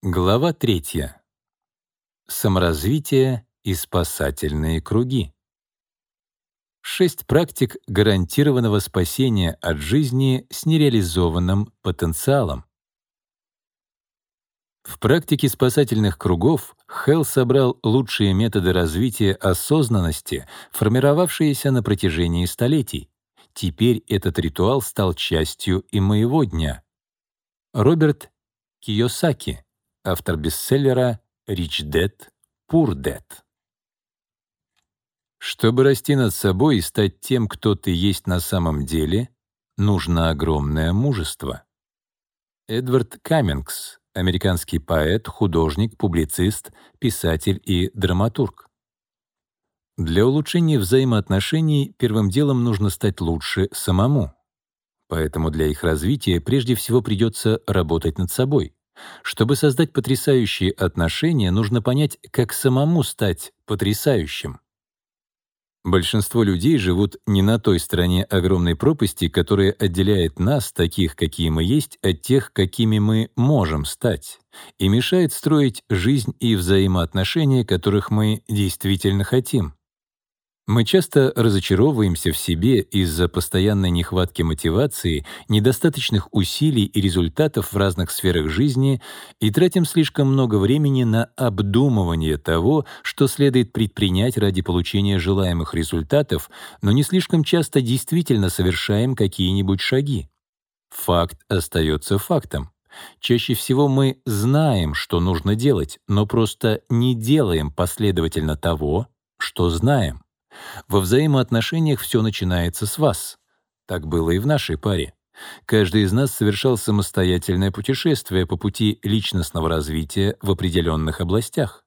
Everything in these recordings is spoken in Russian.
Глава третья. Саморазвитие и спасательные круги. Шесть практик гарантированного спасения от жизни с нереализованным потенциалом. В практике спасательных кругов Хелл собрал лучшие методы развития осознанности, формировавшиеся на протяжении столетий. Теперь этот ритуал стал частью и моего дня. Роберт Кийосаки — автор бестселлера «Rich Dad, Poor Dad». Чтобы расти над собой и стать тем, кто ты есть на самом деле, нужно огромное мужество. Эдвард Каммингс, американский поэт, художник, публицист, писатель и драматург. Для улучшения взаимоотношений первым делом нужно стать лучше самому. Поэтому для их развития прежде всего придется работать над собой. Чтобы создать потрясающие отношения, нужно понять, как самому стать потрясающим. Большинство людей живут не на той стороне огромной пропасти, которая отделяет нас, таких, какие мы есть, от тех, какими мы можем стать, и мешает строить жизнь и взаимоотношения, которых мы действительно хотим. Мы часто разочаровываемся в себе из-за постоянной нехватки мотивации, недостаточных усилий и результатов в разных сферах жизни и тратим слишком много времени на обдумывание того, что следует предпринять ради получения желаемых результатов, но не слишком часто действительно совершаем какие-нибудь шаги. Факт остается фактом. Чаще всего мы знаем, что нужно делать, но просто не делаем последовательно того, что знаем. Во взаимоотношениях все начинается с вас. Так было и в нашей паре. Каждый из нас совершал самостоятельное путешествие по пути личностного развития в определенных областях.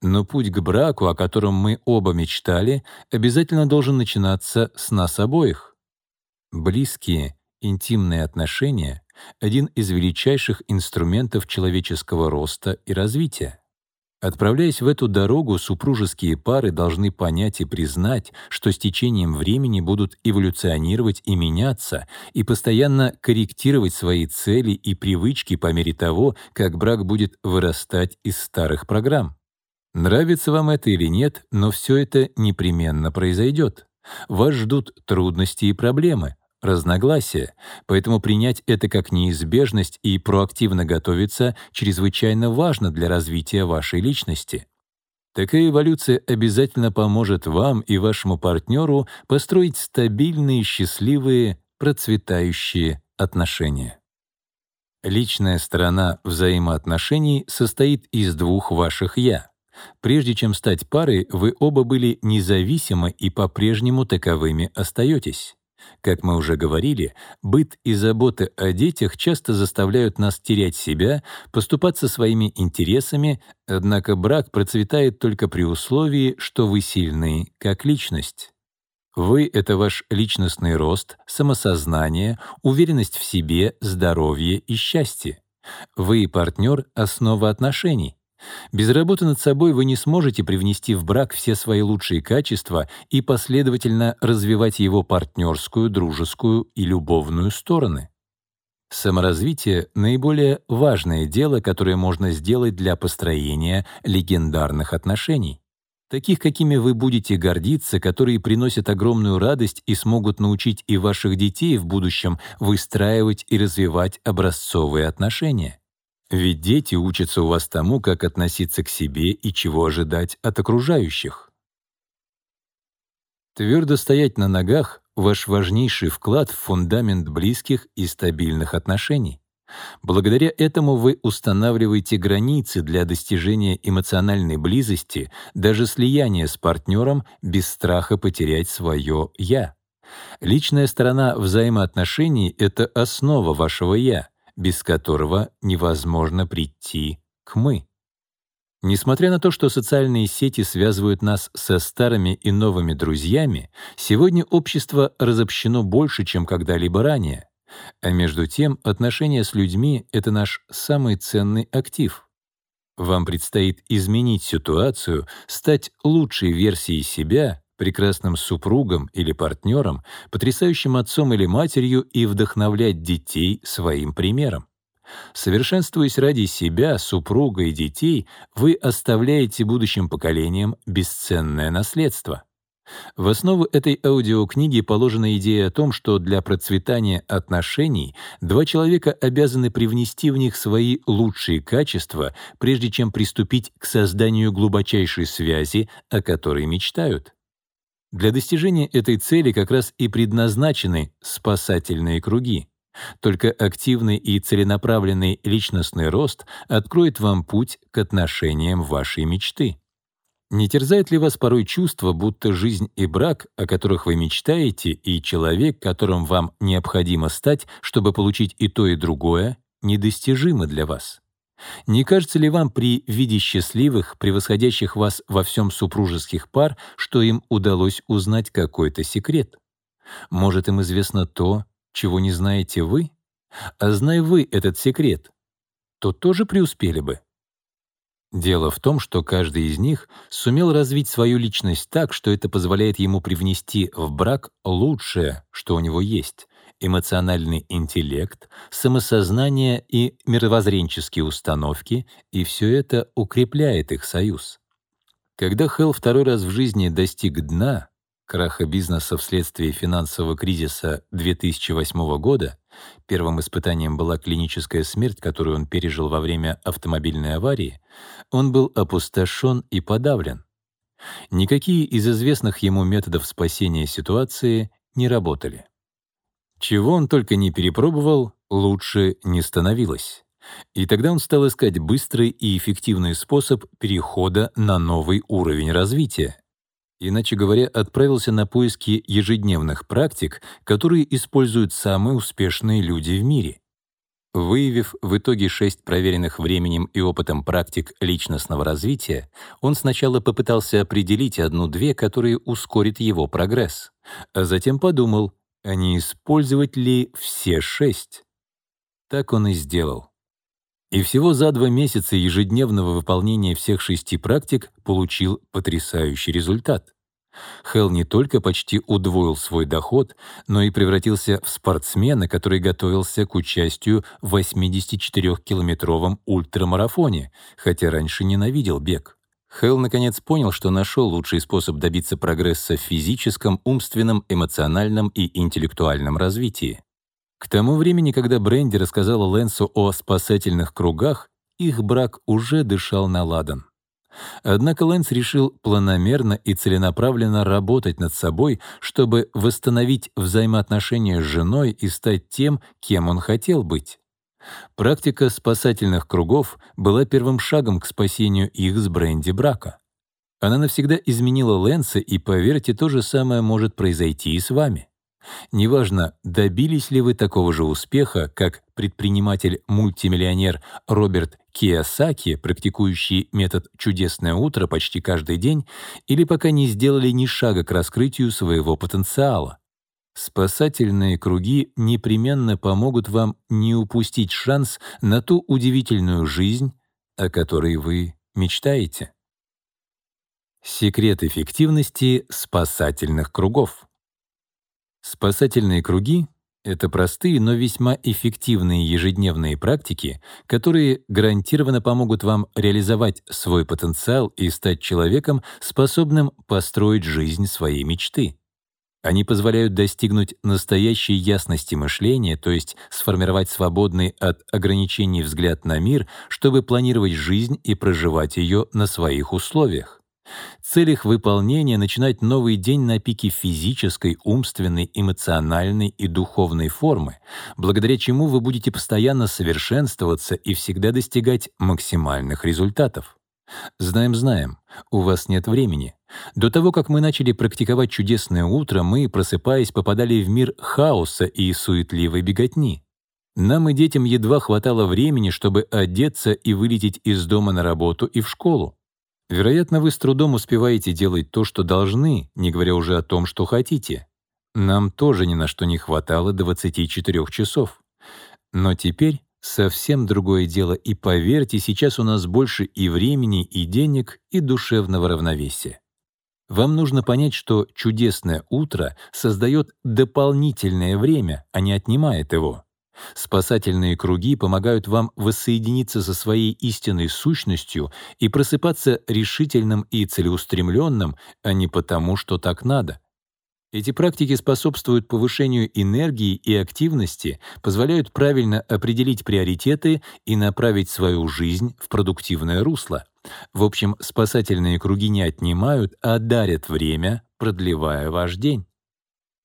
Но путь к браку, о котором мы оба мечтали, обязательно должен начинаться с нас обоих. Близкие, интимные отношения — один из величайших инструментов человеческого роста и развития. Отправляясь в эту дорогу, супружеские пары должны понять и признать, что с течением времени будут эволюционировать и меняться, и постоянно корректировать свои цели и привычки по мере того, как брак будет вырастать из старых программ. Нравится вам это или нет, но все это непременно произойдет. Вас ждут трудности и проблемы, разногласия, поэтому принять это как неизбежность и проактивно готовиться чрезвычайно важно для развития вашей личности. Такая эволюция обязательно поможет вам и вашему партнеру построить стабильные, счастливые, процветающие отношения. Личная сторона взаимоотношений состоит из двух ваших «я». Прежде чем стать парой, вы оба были независимы и по-прежнему таковыми остаетесь. Как мы уже говорили, быт и заботы о детях часто заставляют нас терять себя, поступаться своими интересами, однако брак процветает только при условии, что вы сильны как личность. Вы — это ваш личностный рост, самосознание, уверенность в себе, здоровье и счастье. Вы и партнер — основа отношений. Без работы над собой вы не сможете привнести в брак все свои лучшие качества и последовательно развивать его партнерскую, дружескую и любовную стороны. Саморазвитие — наиболее важное дело, которое можно сделать для построения легендарных отношений. Таких, какими вы будете гордиться, которые приносят огромную радость и смогут научить и ваших детей в будущем выстраивать и развивать образцовые отношения. Ведь дети учатся у вас тому, как относиться к себе и чего ожидать от окружающих. Твердо стоять на ногах — ваш важнейший вклад в фундамент близких и стабильных отношений. Благодаря этому вы устанавливаете границы для достижения эмоциональной близости, даже слияния с партнером без страха потерять свое «я». Личная сторона взаимоотношений — это основа вашего «я», без которого невозможно прийти к «мы». Несмотря на то, что социальные сети связывают нас со старыми и новыми друзьями, сегодня общество разобщено больше, чем когда-либо ранее. А между тем, отношения с людьми — это наш самый ценный актив. Вам предстоит изменить ситуацию, стать лучшей версией себя прекрасным супругом или партнером, потрясающим отцом или матерью и вдохновлять детей своим примером. Совершенствуясь ради себя, супруга и детей, вы оставляете будущим поколениям бесценное наследство. В основу этой аудиокниги положена идея о том, что для процветания отношений два человека обязаны привнести в них свои лучшие качества, прежде чем приступить к созданию глубочайшей связи, о которой мечтают. Для достижения этой цели как раз и предназначены спасательные круги. Только активный и целенаправленный личностный рост откроет вам путь к отношениям вашей мечты. Не терзает ли вас порой чувство, будто жизнь и брак, о которых вы мечтаете, и человек, которым вам необходимо стать, чтобы получить и то, и другое, недостижимы для вас? Не кажется ли вам при виде счастливых, превосходящих вас во всем супружеских пар, что им удалось узнать какой-то секрет? Может, им известно то, чего не знаете вы? А зная вы этот секрет, то тоже преуспели бы. Дело в том, что каждый из них сумел развить свою личность так, что это позволяет ему привнести в брак лучшее, что у него есть — эмоциональный интеллект, самосознание и мировоззренческие установки, и все это укрепляет их союз. Когда Хелл второй раз в жизни достиг дна, краха бизнеса вследствие финансового кризиса 2008 года, первым испытанием была клиническая смерть, которую он пережил во время автомобильной аварии, он был опустошен и подавлен. Никакие из известных ему методов спасения ситуации не работали. Чего он только не перепробовал, лучше не становилось. И тогда он стал искать быстрый и эффективный способ перехода на новый уровень развития. Иначе говоря, отправился на поиски ежедневных практик, которые используют самые успешные люди в мире. Выявив в итоге шесть проверенных временем и опытом практик личностного развития, он сначала попытался определить одну-две, которые ускорят его прогресс, а затем подумал, а не использовать ли все шесть. Так он и сделал. И всего за два месяца ежедневного выполнения всех шести практик получил потрясающий результат. Хелл не только почти удвоил свой доход, но и превратился в спортсмена, который готовился к участию в 84-километровом ультрамарафоне, хотя раньше ненавидел бег. Хелл наконец понял, что нашел лучший способ добиться прогресса в физическом, умственном, эмоциональном и интеллектуальном развитии. К тому времени, когда Бренди рассказала Лэнсу о спасательных кругах, их брак уже дышал на ладан. Однако Лэнс решил планомерно и целенаправленно работать над собой, чтобы восстановить взаимоотношения с женой и стать тем, кем он хотел быть. Практика спасательных кругов была первым шагом к спасению их с Бренди брака. Она навсегда изменила Лэнса, и, поверьте, то же самое может произойти и с вами. Неважно, добились ли вы такого же успеха, как предприниматель-мультимиллионер Роберт Киосаки, практикующий метод «чудесное утро» почти каждый день, или пока не сделали ни шага к раскрытию своего потенциала. Спасательные круги непременно помогут вам не упустить шанс на ту удивительную жизнь, о которой вы мечтаете. Секрет эффективности спасательных кругов. Спасательные круги — это простые, но весьма эффективные ежедневные практики, которые гарантированно помогут вам реализовать свой потенциал и стать человеком, способным построить жизнь своей мечты. Они позволяют достигнуть настоящей ясности мышления, то есть сформировать свободный от ограничений взгляд на мир, чтобы планировать жизнь и проживать ее на своих условиях. Цель их выполнения — начинать новый день на пике физической, умственной, эмоциональной и духовной формы, благодаря чему вы будете постоянно совершенствоваться и всегда достигать максимальных результатов. Знаем-знаем, у вас нет времени. До того, как мы начали практиковать чудесное утро, мы, просыпаясь, попадали в мир хаоса и суетливой беготни. Нам и детям едва хватало времени, чтобы одеться и вылететь из дома на работу и в школу. Вероятно, вы с трудом успеваете делать то, что должны, не говоря уже о том, что хотите. Нам тоже ни на что не хватало 24 часов. Но теперь совсем другое дело, и поверьте, сейчас у нас больше и времени, и денег, и душевного равновесия. Вам нужно понять, что чудесное утро создает дополнительное время, а не отнимает его. Спасательные круги помогают вам воссоединиться со своей истинной сущностью и просыпаться решительным и целеустремленным, а не потому, что так надо. Эти практики способствуют повышению энергии и активности, позволяют правильно определить приоритеты и направить свою жизнь в продуктивное русло. В общем, спасательные круги не отнимают, а дарят время, продлевая ваш день.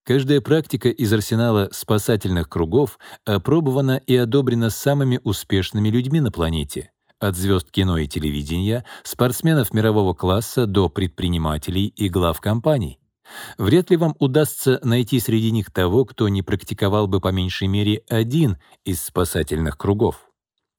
Каждая практика из арсенала спасательных кругов опробована и одобрена самыми успешными людьми на планете. От звезд кино и телевидения, спортсменов мирового класса до предпринимателей и глав компаний. Вряд ли вам удастся найти среди них того, кто не практиковал бы по меньшей мере один из спасательных кругов.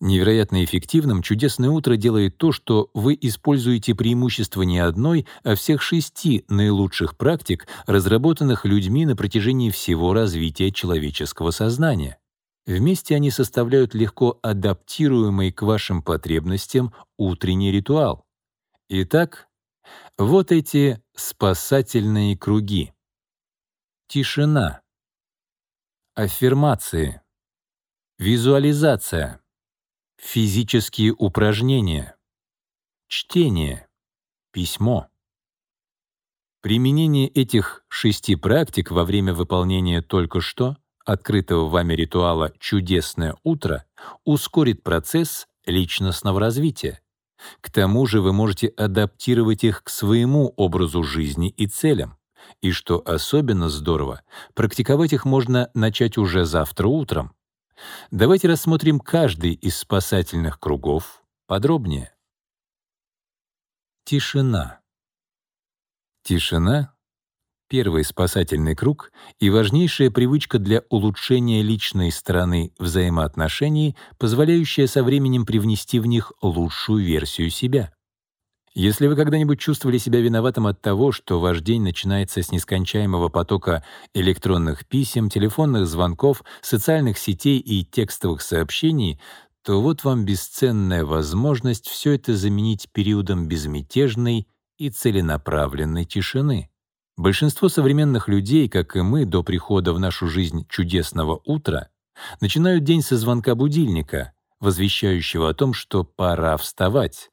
Невероятно эффективным «Чудесное утро» делает то, что вы используете преимущество не одной, а всех шести наилучших практик, разработанных людьми на протяжении всего развития человеческого сознания. Вместе они составляют легко адаптируемый к вашим потребностям утренний ритуал. Итак, вот эти спасательные круги. Тишина. Аффирмации. Визуализация. Физические упражнения. Чтение. Письмо. Применение этих шести практик во время выполнения только что открытого вами ритуала «Чудесное утро» ускорит процесс личностного развития. К тому же вы можете адаптировать их к своему образу жизни и целям. И что особенно здорово, практиковать их можно начать уже завтра утром. Давайте рассмотрим каждый из спасательных кругов подробнее. Тишина. Тишина — первый спасательный круг и важнейшая привычка для улучшения личной стороны взаимоотношений, позволяющая со временем привнести в них лучшую версию себя. Если вы когда-нибудь чувствовали себя виноватым от того, что ваш день начинается с нескончаемого потока электронных писем, телефонных звонков, социальных сетей и текстовых сообщений, то вот вам бесценная возможность все это заменить периодом безмятежной и целенаправленной тишины. Большинство современных людей, как и мы, до прихода в нашу жизнь чудесного утра, начинают день со звонка будильника, возвещающего о том, что пора вставать,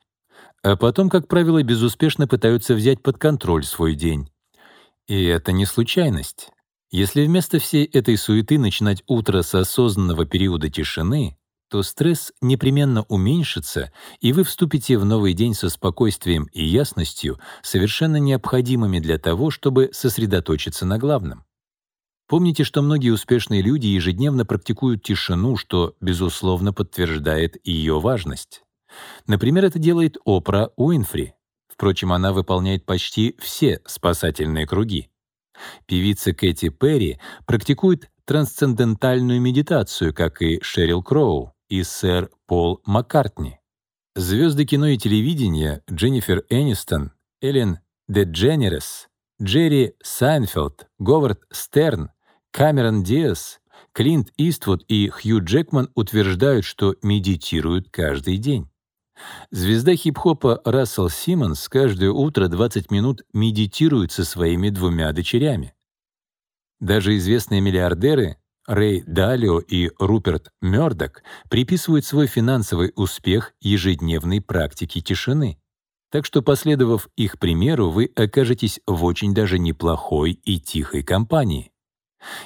а потом, как правило, безуспешно пытаются взять под контроль свой день. И это не случайность. Если вместо всей этой суеты начинать утро с осознанного периода тишины, то стресс непременно уменьшится, и вы вступите в новый день со спокойствием и ясностью, совершенно необходимыми для того, чтобы сосредоточиться на главном. Помните, что многие успешные люди ежедневно практикуют тишину, что, безусловно, подтверждает ее важность. Например, это делает Опра Уинфри. Впрочем, она выполняет почти все спасательные круги. Певица Кэти Перри практикует трансцендентальную медитацию, как и Шерил Кроу и сэр Пол Маккартни. Звезды кино и телевидения Дженнифер Энистон, Эллен Дедженерес, Джерри Сайнфелд, Говард Стерн, Камерон Диас, Клинт Иствуд и Хью Джекман утверждают, что медитируют каждый день. Звезда хип-хопа Рассел Симмонс каждое утро 20 минут медитирует со своими двумя дочерями. Даже известные миллиардеры Рэй Далио и Руперт Мёрдок приписывают свой финансовый успех ежедневной практике тишины. Так что, последовав их примеру, вы окажетесь в очень даже неплохой и тихой компании.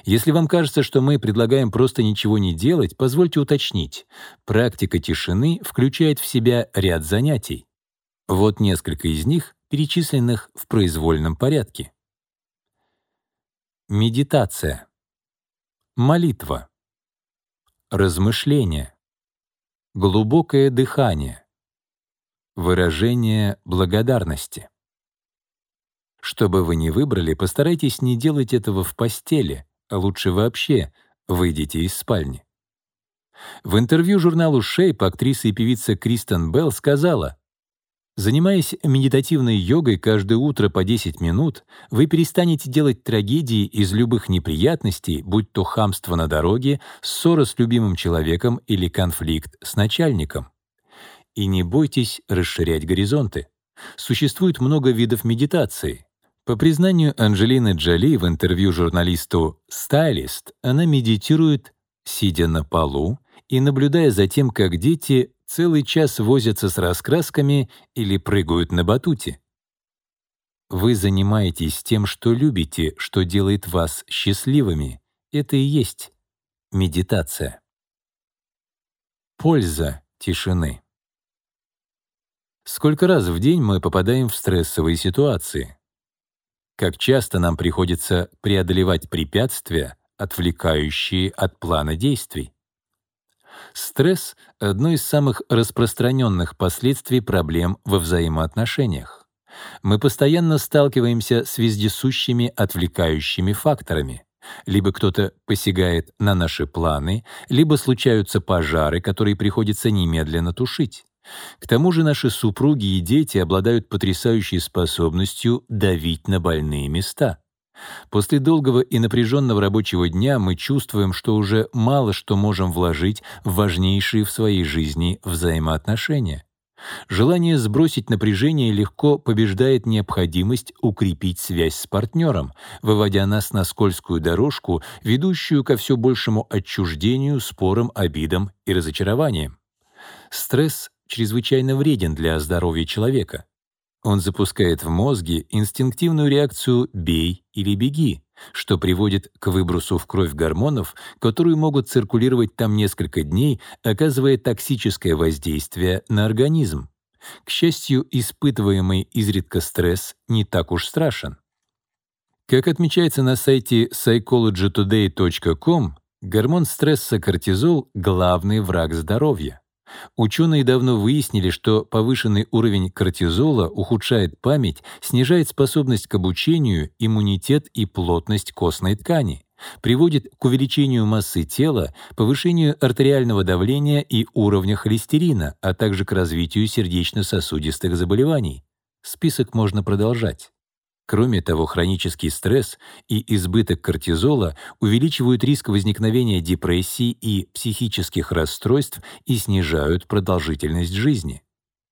Если вам кажется, что мы предлагаем просто ничего не делать, позвольте уточнить. Практика тишины включает в себя ряд занятий. Вот несколько из них, перечисленных в произвольном порядке. Медитация. Молитва. Размышление. Глубокое дыхание. Выражение благодарности. Что бы вы ни выбрали, постарайтесь не делать этого в постели, а лучше вообще выйдите из спальни. В интервью журналу Shape актриса и певица Кристен Белл сказала, Занимаясь медитативной йогой каждое утро по 10 минут, вы перестанете делать трагедии из любых неприятностей, будь то хамство на дороге, ссора с любимым человеком или конфликт с начальником. И не бойтесь расширять горизонты. Существует много видов медитации. По признанию Анджелины Джоли в интервью журналисту «Стайлист», она медитирует сидя на полу и наблюдая за тем, как дети целый час возятся с раскрасками или прыгают на батуте. Вы занимаетесь тем, что любите, что делает вас счастливыми. Это и есть медитация. Польза тишины. Сколько раз в день мы попадаем в стрессовые ситуации? Как часто нам приходится преодолевать препятствия, отвлекающие от плана действий? Стресс — одно из самых распространенных последствий проблем во взаимоотношениях. Мы постоянно сталкиваемся с вездесущими отвлекающими факторами. Либо кто-то посягает на наши планы, либо случаются пожары, которые приходится немедленно тушить. К тому же наши супруги и дети обладают потрясающей способностью давить на больные места. После долгого и напряженного рабочего дня мы чувствуем, что уже мало что можем вложить в важнейшие в своей жизни взаимоотношения. Желание сбросить напряжение легко побеждает необходимость укрепить связь с партнером, выводя нас на скользкую дорожку, ведущую ко все большему отчуждению, спорам, обидам и разочарованиям. Стресс чрезвычайно вреден для здоровья человека. Он запускает в мозге инстинктивную реакцию «бей или беги», что приводит к выбросу в кровь гормонов, которые могут циркулировать там несколько дней, оказывая токсическое воздействие на организм. К счастью, испытываемый изредка стресс не так уж страшен. Как отмечается на сайте psychologytoday.com, гормон стресса кортизол — главный враг здоровья. Ученые давно выяснили, что повышенный уровень кортизола ухудшает память, снижает способность к обучению, иммунитет и плотность костной ткани, приводит к увеличению массы тела, повышению артериального давления и уровня холестерина, а также к развитию сердечно-сосудистых заболеваний. Список можно продолжать. Кроме того, хронический стресс и избыток кортизола увеличивают риск возникновения депрессии и психических расстройств и снижают продолжительность жизни.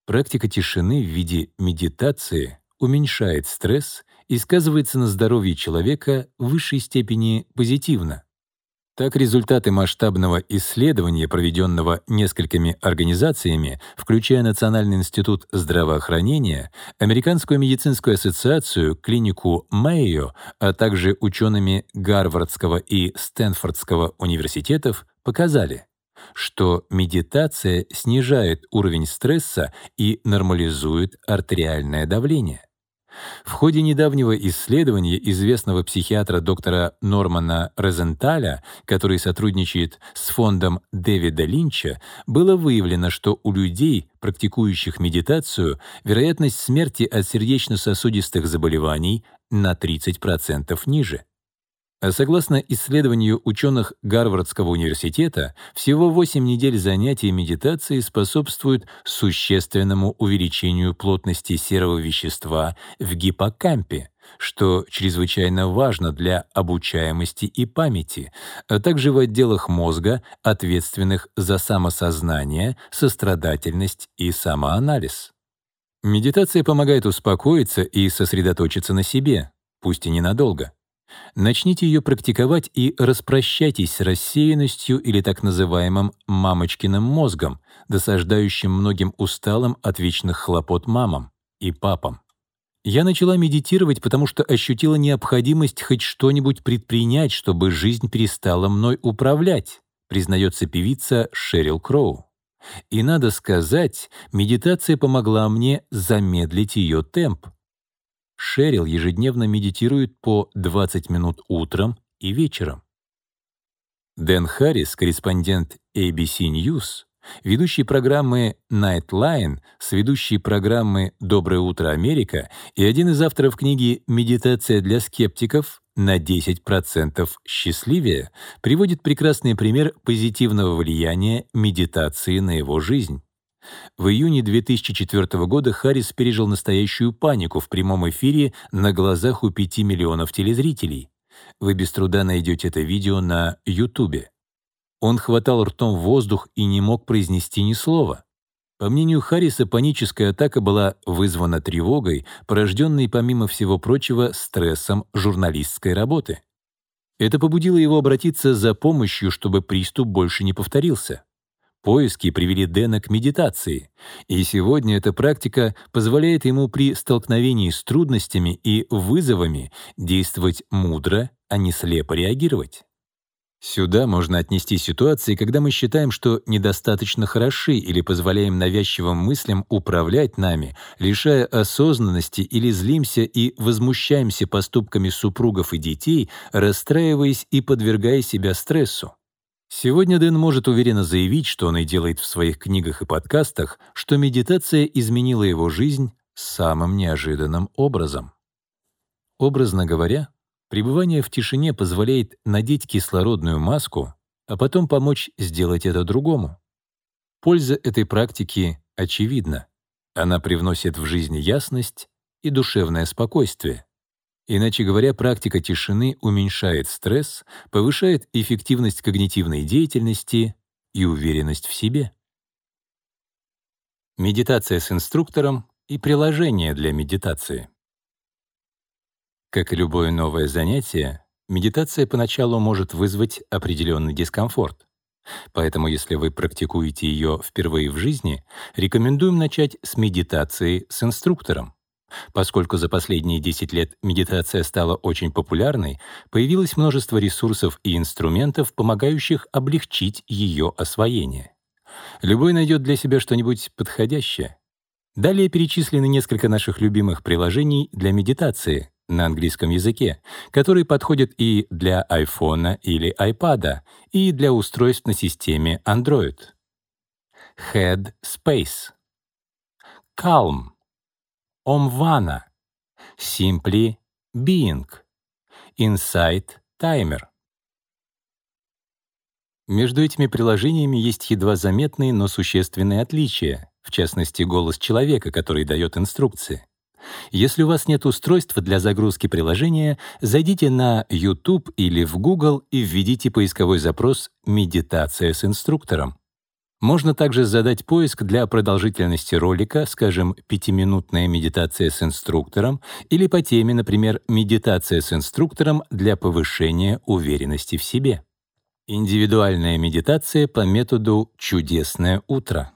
Практика тишины в виде медитации уменьшает стресс и сказывается на здоровье человека в высшей степени позитивно. Так, результаты масштабного исследования, проведенного несколькими организациями, включая Национальный институт здравоохранения, Американскую медицинскую ассоциацию, клинику Мэйо, а также учеными Гарвардского и Стэнфордского университетов, показали, что медитация снижает уровень стресса и нормализует артериальное давление. В ходе недавнего исследования известного психиатра доктора Нормана Розенталя, который сотрудничает с фондом Дэвида Линча, было выявлено, что у людей, практикующих медитацию, вероятность смерти от сердечно-сосудистых заболеваний на 30% ниже. Согласно исследованию ученых Гарвардского университета, всего 8 недель занятий медитацией способствуют существенному увеличению плотности серого вещества в гиппокампе, что чрезвычайно важно для обучаемости и памяти, а также в отделах мозга, ответственных за самосознание, сострадательность и самоанализ. Медитация помогает успокоиться и сосредоточиться на себе, пусть и ненадолго. Начните ее практиковать и распрощайтесь с рассеянностью или так называемым «мамочкиным мозгом», досаждающим многим усталым от вечных хлопот мамам и папам. Я начала медитировать, потому что ощутила необходимость хоть что-нибудь предпринять, чтобы жизнь перестала мной управлять, признается певица Шерил Кроу. И надо сказать, медитация помогла мне замедлить ее темп. Шерил ежедневно медитирует по 20 минут утром и вечером. Дэн Харрис, корреспондент ABC News, ведущий программы Nightline, с ведущей программы «Доброе утро, Америка» и один из авторов книги «Медитация для скептиков» на 10% счастливее, приводит прекрасный пример позитивного влияния медитации на его жизнь. В июне 2004 года Харрис пережил настоящую панику в прямом эфире на глазах у 5 миллионов телезрителей. Вы без труда найдете это видео на Ютубе. Он хватал ртом воздух и не мог произнести ни слова. По мнению Харриса, паническая атака была вызвана тревогой, порожденной, помимо всего прочего, стрессом журналистской работы. Это побудило его обратиться за помощью, чтобы приступ больше не повторился. Поиски привели Дэна к медитации, и сегодня эта практика позволяет ему при столкновении с трудностями и вызовами действовать мудро, а не слепо реагировать. Сюда можно отнести ситуации, когда мы считаем, что недостаточно хороши или позволяем навязчивым мыслям управлять нами, лишая осознанности или злимся и возмущаемся поступками супругов и детей, расстраиваясь и подвергая себя стрессу. Сегодня Дэн может уверенно заявить, что он и делает в своих книгах и подкастах, что медитация изменила его жизнь самым неожиданным образом. Образно говоря, Пребывание в тишине позволяет надеть кислородную маску, а потом помочь сделать это другому. Польза этой практики очевидна. Она привносит в жизнь ясность и душевное спокойствие. Иначе говоря, практика тишины уменьшает стресс, повышает эффективность когнитивной деятельности и уверенность в себе. Медитация с инструктором и приложение для медитации. Как и любое новое занятие, медитация поначалу может вызвать определенный дискомфорт. Поэтому, если вы практикуете ее впервые в жизни, рекомендуем начать с медитации с инструктором. Поскольку за последние 10 лет медитация стала очень популярной, появилось множество ресурсов и инструментов, помогающих облегчить ее освоение. Любой найдет для себя что-нибудь подходящее. Далее перечислены несколько наших любимых приложений для медитации, на английском языке, который подходит и для iPhone или iPad, и для устройств на системе Android. Headspace, Calm, Omvana, Simply Being, Insight Timer. Между этими приложениями есть едва заметные, но существенные отличия, в частности, голос человека, который дает инструкции. Если у вас нет устройства для загрузки приложения, зайдите на YouTube или в Google и введите поисковой запрос «Медитация с инструктором». Можно также задать поиск для продолжительности ролика, скажем, пятиминутная медитация с инструктором, или по теме, например, медитация с инструктором для повышения уверенности в себе. Индивидуальная медитация по методу «Чудесное утро».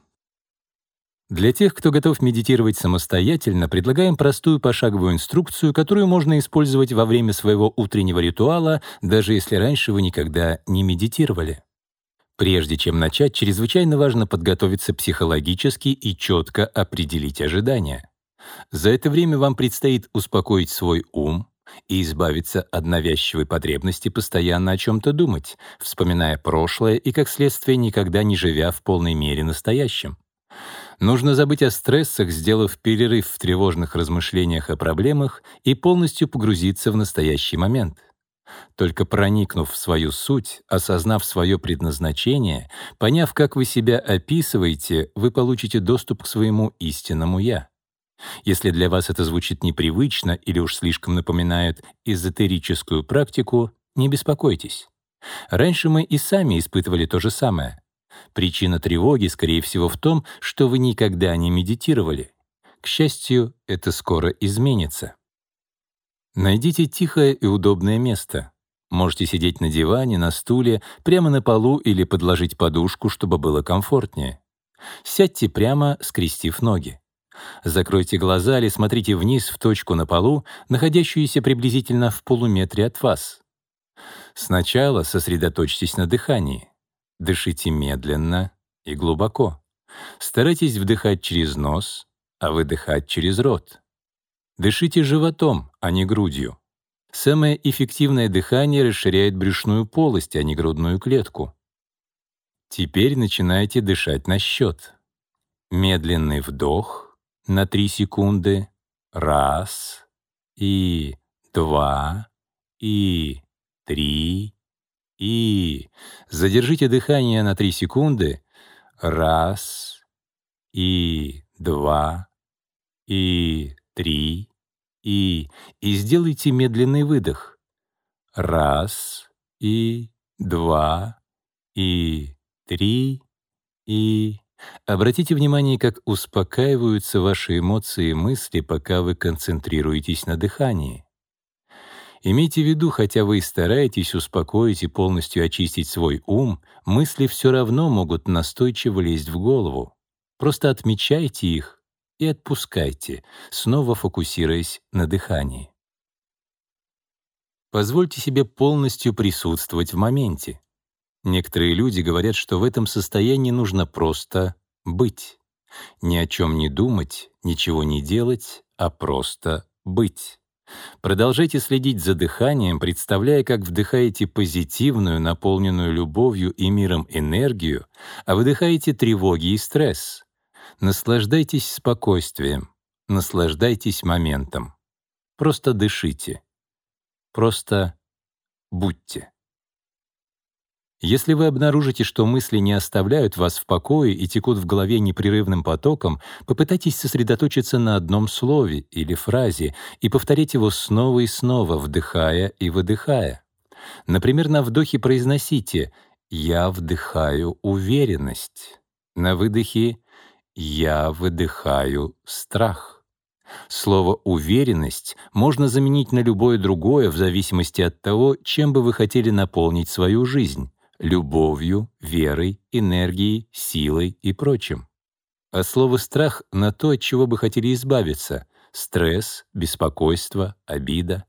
Для тех, кто готов медитировать самостоятельно, предлагаем простую пошаговую инструкцию, которую можно использовать во время своего утреннего ритуала, даже если раньше вы никогда не медитировали. Прежде чем начать, чрезвычайно важно подготовиться психологически и четко определить ожидания. За это время вам предстоит успокоить свой ум и избавиться от навязчивой потребности постоянно о чем-то думать, вспоминая прошлое и, как следствие, никогда не живя в полной мере настоящим. Нужно забыть о стрессах, сделав перерыв в тревожных размышлениях о проблемах и полностью погрузиться в настоящий момент. Только проникнув в свою суть, осознав свое предназначение, поняв, как вы себя описываете, вы получите доступ к своему истинному «я». Если для вас это звучит непривычно или уж слишком напоминает эзотерическую практику, не беспокойтесь. Раньше мы и сами испытывали то же самое. Причина тревоги, скорее всего, в том, что вы никогда не медитировали. К счастью, это скоро изменится. Найдите тихое и удобное место. Можете сидеть на диване, на стуле, прямо на полу или подложить подушку, чтобы было комфортнее. Сядьте прямо, скрестив ноги. Закройте глаза или смотрите вниз в точку на полу, находящуюся приблизительно в полуметре от вас. Сначала сосредоточьтесь на дыхании. Дышите медленно и глубоко. Старайтесь вдыхать через нос, а выдыхать через рот. Дышите животом, а не грудью. Самое эффективное дыхание расширяет брюшную полость, а не грудную клетку. Теперь начинайте дышать на счет. Медленный вдох на 3 секунды. Раз, и. Два, и. Три, и. Задержите дыхание на 3 секунды. Раз, и. Два, и. Три, и... И сделайте медленный выдох. Раз, и два, и три, и... Обратите внимание, как успокаиваются ваши эмоции и мысли, пока вы концентрируетесь на дыхании. Имейте в виду, хотя вы и стараетесь успокоить и полностью очистить свой ум, мысли все равно могут настойчиво лезть в голову. Просто отмечайте их и отпускайте, снова фокусируясь на дыхании. Позвольте себе полностью присутствовать в моменте. Некоторые люди говорят, что в этом состоянии нужно просто быть. Ни о чем не думать, ничего не делать, а просто быть. Продолжайте следить за дыханием, представляя, как вдыхаете позитивную, наполненную любовью и миром энергию, а выдыхаете тревоги и стресс. Наслаждайтесь спокойствием, наслаждайтесь моментом. Просто дышите. Просто будьте. Если вы обнаружите, что мысли не оставляют вас в покое и текут в голове непрерывным потоком, попытайтесь сосредоточиться на одном слове или фразе и повторить его снова и снова, вдыхая и выдыхая. Например, на вдохе произносите «Я вдыхаю уверенность». На выдохе «Я выдыхаю страх». Слово «уверенность» можно заменить на любое другое в зависимости от того, чем бы вы хотели наполнить свою жизнь — любовью, верой, энергией, силой и прочим. А слово «страх» — на то, от чего бы хотели избавиться — стресс, беспокойство, обида.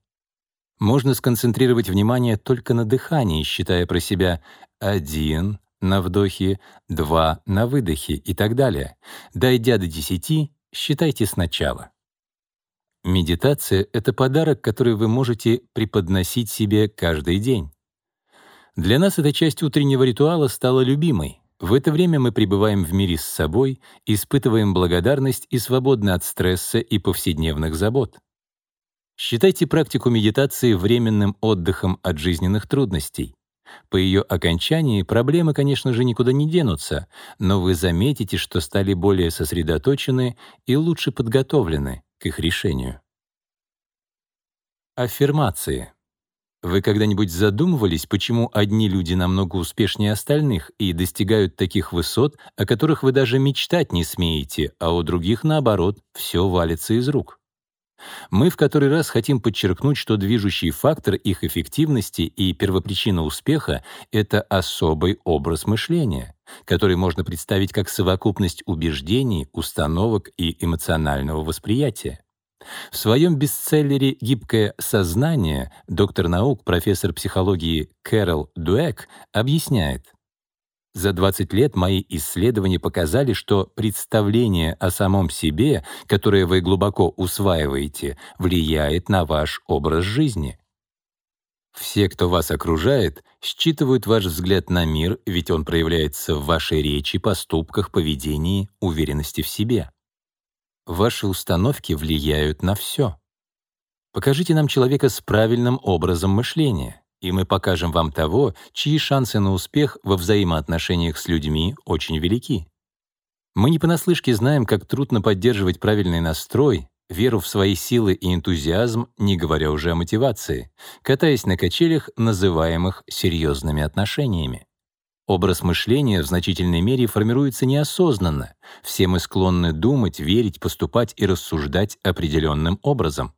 Можно сконцентрировать внимание только на дыхании, считая про себя «один», на вдохе, два на выдохе и так далее. Дойдя до десяти, считайте сначала. Медитация — это подарок, который вы можете преподносить себе каждый день. Для нас эта часть утреннего ритуала стала любимой. В это время мы пребываем в мире с собой, испытываем благодарность и свободны от стресса и повседневных забот. Считайте практику медитации временным отдыхом от жизненных трудностей. По ее окончании проблемы, конечно же, никуда не денутся, но вы заметите, что стали более сосредоточены и лучше подготовлены к их решению. Аффирмации. Вы когда-нибудь задумывались, почему одни люди намного успешнее остальных и достигают таких высот, о которых вы даже мечтать не смеете, а у других, наоборот, все валится из рук? Мы в который раз хотим подчеркнуть, что движущий фактор их эффективности и первопричина успеха — это особый образ мышления, который можно представить как совокупность убеждений, установок и эмоционального восприятия. В своем бестселлере «Гибкое сознание» доктор наук, профессор психологии Кэрол Дуэк объясняет, за 20 лет мои исследования показали, что представление о самом себе, которое вы глубоко усваиваете, влияет на ваш образ жизни. Все, кто вас окружает, считывают ваш взгляд на мир, ведь он проявляется в вашей речи, поступках, поведении, уверенности в себе. Ваши установки влияют на все. Покажите нам человека с правильным образом мышления и мы покажем вам того, чьи шансы на успех во взаимоотношениях с людьми очень велики. Мы не понаслышке знаем, как трудно поддерживать правильный настрой, веру в свои силы и энтузиазм, не говоря уже о мотивации, катаясь на качелях, называемых серьезными отношениями. Образ мышления в значительной мере формируется неосознанно. Все мы склонны думать, верить, поступать и рассуждать определенным образом.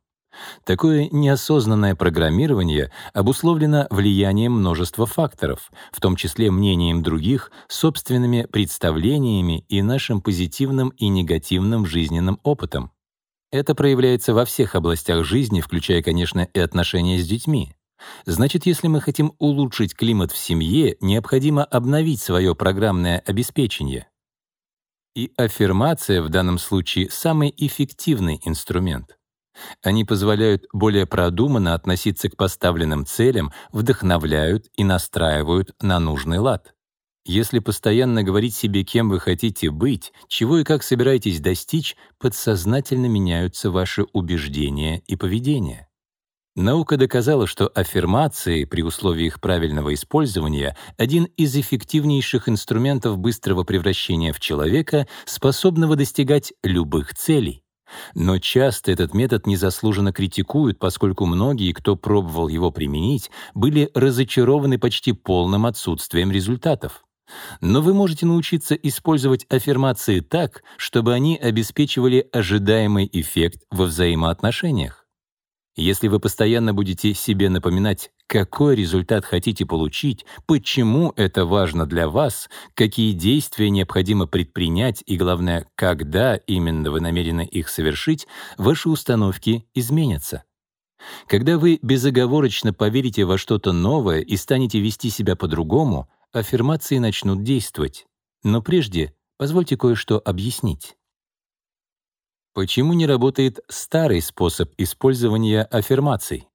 Такое неосознанное программирование обусловлено влиянием множества факторов, в том числе мнением других, собственными представлениями и нашим позитивным и негативным жизненным опытом. Это проявляется во всех областях жизни, включая, конечно, и отношения с детьми. Значит, если мы хотим улучшить климат в семье, необходимо обновить свое программное обеспечение. И аффирмация в данном случае — самый эффективный инструмент. Они позволяют более продуманно относиться к поставленным целям, вдохновляют и настраивают на нужный лад. Если постоянно говорить себе, кем вы хотите быть, чего и как собираетесь достичь, подсознательно меняются ваши убеждения и поведение. Наука доказала, что аффирмации при условии их правильного использования один из эффективнейших инструментов быстрого превращения в человека, способного достигать любых целей. Но часто этот метод незаслуженно критикуют, поскольку многие, кто пробовал его применить, были разочарованы почти полным отсутствием результатов. Но вы можете научиться использовать аффирмации так, чтобы они обеспечивали ожидаемый эффект во взаимоотношениях. Если вы постоянно будете себе напоминать, какой результат хотите получить, почему это важно для вас, какие действия необходимо предпринять и, главное, когда именно вы намерены их совершить, ваши установки изменятся. Когда вы безоговорочно поверите во что-то новое и станете вести себя по-другому, аффирмации начнут действовать. Но прежде позвольте кое-что объяснить. Почему не работает старый способ использования аффирмаций?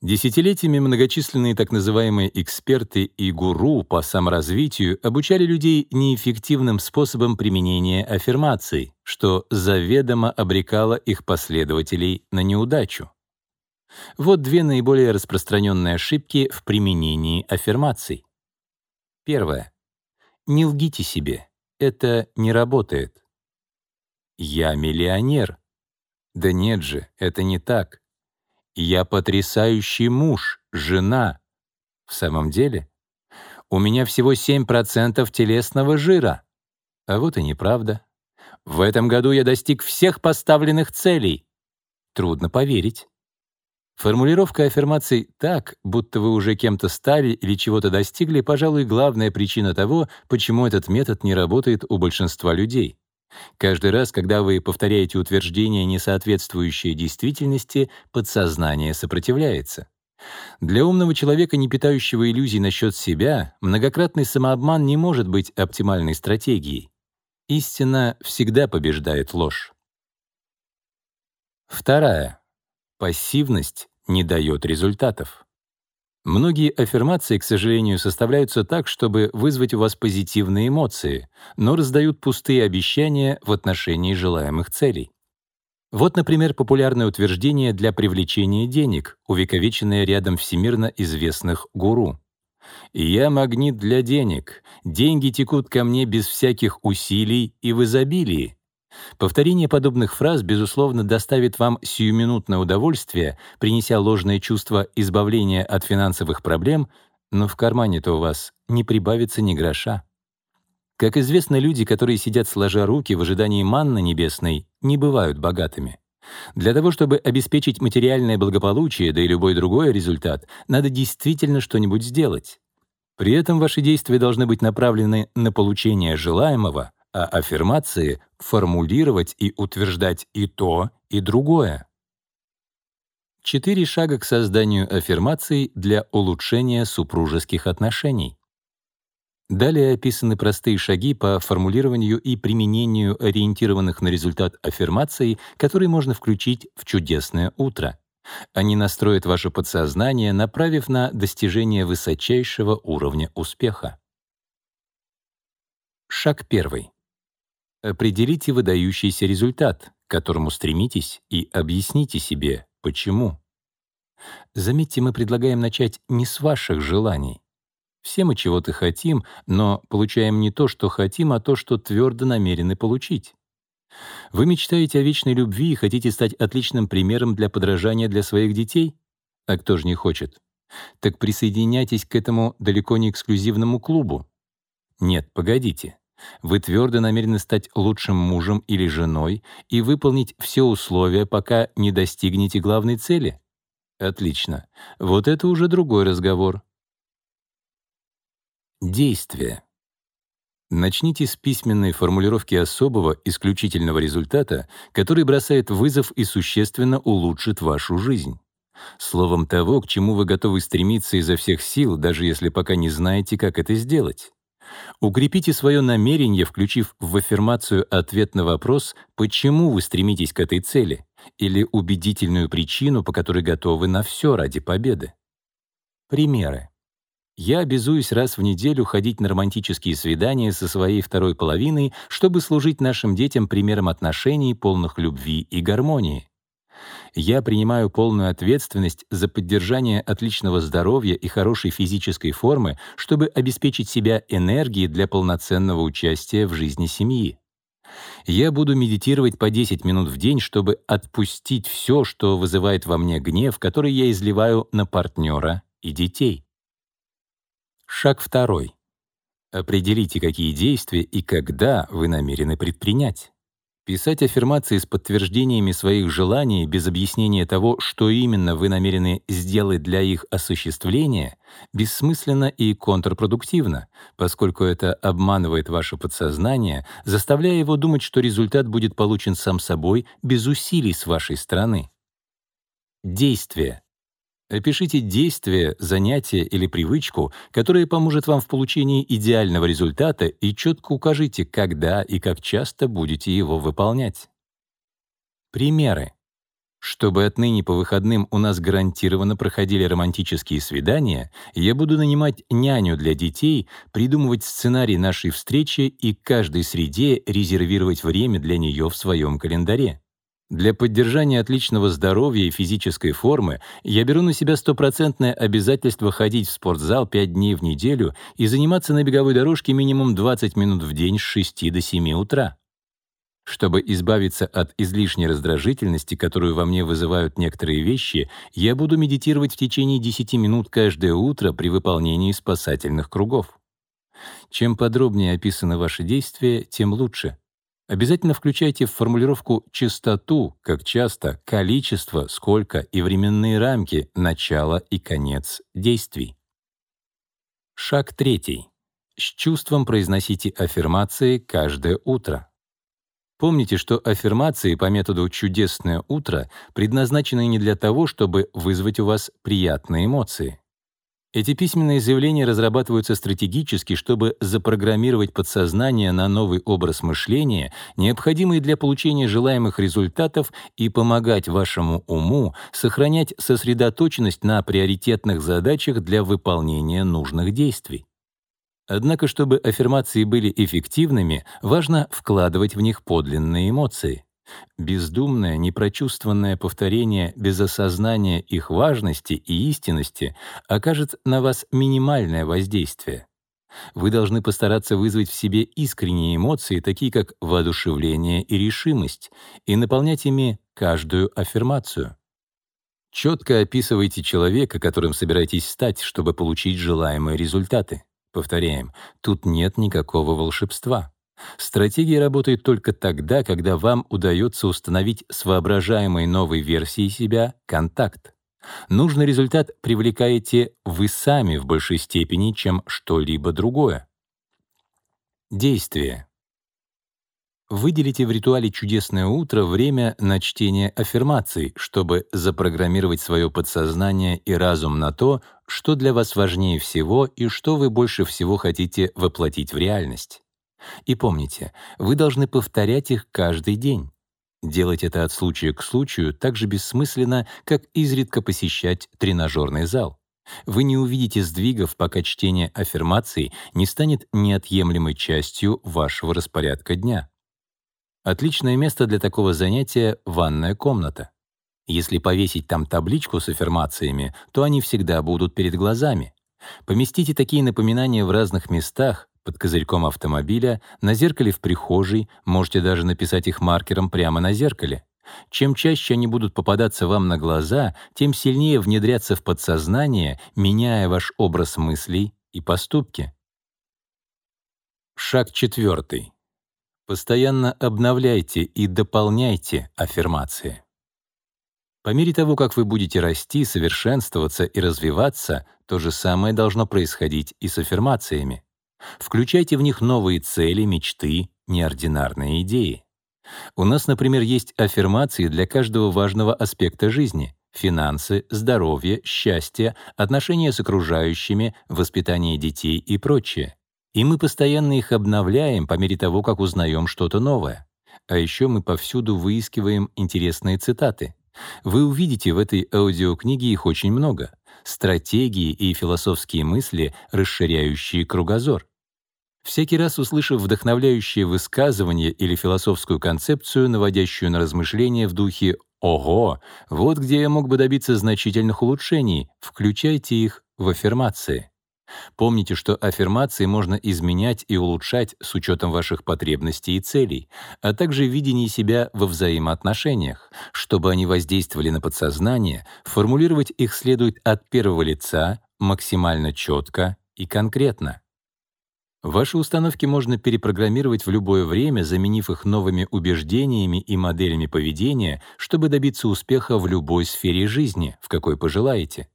Десятилетиями многочисленные так называемые эксперты и гуру по саморазвитию обучали людей неэффективным способом применения аффирмаций, что заведомо обрекало их последователей на неудачу. Вот две наиболее распространенные ошибки в применении аффирмаций. Первое. Не лгите себе. Это не работает. «Я миллионер». Да нет же, это не так. «Я потрясающий муж, жена». В самом деле, у меня всего 7% телесного жира. А вот и неправда. В этом году я достиг всех поставленных целей. Трудно поверить. Формулировка аффирмаций так, будто вы уже кем-то стали или чего-то достигли, пожалуй, главная причина того, почему этот метод не работает у большинства людей. Каждый раз, когда вы повторяете утверждение, не соответствующее действительности, подсознание сопротивляется. Для умного человека, не питающего иллюзий насчет себя, многократный самообман не может быть оптимальной стратегией. Истина всегда побеждает ложь. Вторая. Пассивность не дает результатов. Многие аффирмации, к сожалению, составляются так, чтобы вызвать у вас позитивные эмоции, но раздают пустые обещания в отношении желаемых целей. Вот, например, популярное утверждение для привлечения денег, увековеченное рядом всемирно известных гуру. «Я магнит для денег. Деньги текут ко мне без всяких усилий и в изобилии. Повторение подобных фраз, безусловно, доставит вам сиюминутное удовольствие, принеся ложное чувство избавления от финансовых проблем, но в кармане-то у вас не прибавится ни гроша. Как известно, люди, которые сидят сложа руки в ожидании манны небесной, не бывают богатыми. Для того, чтобы обеспечить материальное благополучие, да и любой другой результат, надо действительно что-нибудь сделать. При этом ваши действия должны быть направлены на получение желаемого, а аффирмации — формулировать и утверждать и то, и другое. Четыре шага к созданию аффирмаций для улучшения супружеских отношений. Далее описаны простые шаги по формулированию и применению ориентированных на результат аффирмаций, которые можно включить в чудесное утро. Они настроят ваше подсознание, направив на достижение высочайшего уровня успеха. Шаг первый. Определите выдающийся результат, к которому стремитесь, и объясните себе, почему. Заметьте, мы предлагаем начать не с ваших желаний. Все мы чего-то хотим, но получаем не то, что хотим, а то, что твердо намерены получить. Вы мечтаете о вечной любви и хотите стать отличным примером для подражания для своих детей? А кто же не хочет? Так присоединяйтесь к этому далеко не эксклюзивному клубу. Нет, погодите. Вы твердо намерены стать лучшим мужем или женой и выполнить все условия, пока не достигнете главной цели? Отлично. Вот это уже другой разговор. Действие. Начните с письменной формулировки особого, исключительного результата, который бросает вызов и существенно улучшит вашу жизнь. Словом того, к чему вы готовы стремиться изо всех сил, даже если пока не знаете, как это сделать. Укрепите свое намерение, включив в аффирмацию ответ на вопрос, почему вы стремитесь к этой цели, или убедительную причину, по которой готовы на все ради победы. Примеры. Я обязуюсь раз в неделю ходить на романтические свидания со своей второй половиной, чтобы служить нашим детям примером отношений, полных любви и гармонии. Я принимаю полную ответственность за поддержание отличного здоровья и хорошей физической формы, чтобы обеспечить себя энергией для полноценного участия в жизни семьи. Я буду медитировать по 10 минут в день, чтобы отпустить все, что вызывает во мне гнев, который я изливаю на партнера и детей. Шаг второй. Определите, какие действия и когда вы намерены предпринять. Писать аффирмации с подтверждениями своих желаний без объяснения того, что именно вы намерены сделать для их осуществления, бессмысленно и контрпродуктивно, поскольку это обманывает ваше подсознание, заставляя его думать, что результат будет получен сам собой без усилий с вашей стороны. Действие. Опишите действие, занятие или привычку, которое поможет вам в получении идеального результата и четко укажите, когда и как часто будете его выполнять. Примеры. Чтобы отныне по выходным у нас гарантированно проходили романтические свидания, я буду нанимать няню для детей, придумывать сценарий нашей встречи и каждой среде резервировать время для нее в своем календаре. Для поддержания отличного здоровья и физической формы я беру на себя стопроцентное обязательство ходить в спортзал 5 дней в неделю и заниматься на беговой дорожке минимум 20 минут в день с 6 до 7 утра. Чтобы избавиться от излишней раздражительности, которую во мне вызывают некоторые вещи, я буду медитировать в течение 10 минут каждое утро при выполнении спасательных кругов. Чем подробнее описаны ваши действия, тем лучше. Обязательно включайте в формулировку частоту, как часто, количество, сколько и временные рамки, начало и конец действий. Шаг третий. С чувством произносите аффирмации каждое утро. Помните, что аффирмации по методу «чудесное утро» предназначены не для того, чтобы вызвать у вас приятные эмоции. Эти письменные заявления разрабатываются стратегически, чтобы запрограммировать подсознание на новый образ мышления, необходимый для получения желаемых результатов и помогать вашему уму сохранять сосредоточенность на приоритетных задачах для выполнения нужных действий. Однако, чтобы аффирмации были эффективными, важно вкладывать в них подлинные эмоции. Бездумное, непрочувствованное повторение без осознания их важности и истинности окажет на вас минимальное воздействие. Вы должны постараться вызвать в себе искренние эмоции, такие как воодушевление и решимость, и наполнять ими каждую аффирмацию. Четко описывайте человека, которым собираетесь стать, чтобы получить желаемые результаты. Повторяем, тут нет никакого волшебства. Стратегия работает только тогда, когда вам удается установить с воображаемой новой версией себя контакт. Нужный результат привлекаете вы сами в большей степени, чем что-либо другое. Действие. Выделите в ритуале «Чудесное утро» время на чтение аффирмаций, чтобы запрограммировать свое подсознание и разум на то, что для вас важнее всего и что вы больше всего хотите воплотить в реальность. И помните, вы должны повторять их каждый день. Делать это от случая к случаю так же бессмысленно, как изредка посещать тренажерный зал. Вы не увидите сдвигов, пока чтение аффирмаций не станет неотъемлемой частью вашего распорядка дня. Отличное место для такого занятия — ванная комната. Если повесить там табличку с аффирмациями, то они всегда будут перед глазами. Поместите такие напоминания в разных местах, под козырьком автомобиля, на зеркале в прихожей, можете даже написать их маркером прямо на зеркале. Чем чаще они будут попадаться вам на глаза, тем сильнее внедряться в подсознание, меняя ваш образ мыслей и поступки. Шаг четвертый. Постоянно обновляйте и дополняйте аффирмации. По мере того, как вы будете расти, совершенствоваться и развиваться, то же самое должно происходить и с аффирмациями. Включайте в них новые цели, мечты, неординарные идеи. У нас, например, есть аффирмации для каждого важного аспекта жизни — финансы, здоровье, счастье, отношения с окружающими, воспитание детей и прочее. И мы постоянно их обновляем по мере того, как узнаем что-то новое. А еще мы повсюду выискиваем интересные цитаты. Вы увидите в этой аудиокниге их очень много. Стратегии и философские мысли, расширяющие кругозор. Всякий раз услышав вдохновляющее высказывание или философскую концепцию, наводящую на размышления в духе «Ого! Вот где я мог бы добиться значительных улучшений», включайте их в аффирмации. Помните, что аффирмации можно изменять и улучшать с учетом ваших потребностей и целей, а также видения себя во взаимоотношениях. Чтобы они воздействовали на подсознание, формулировать их следует от первого лица максимально четко и конкретно. Ваши установки можно перепрограммировать в любое время, заменив их новыми убеждениями и моделями поведения, чтобы добиться успеха в любой сфере жизни, в какой пожелаете.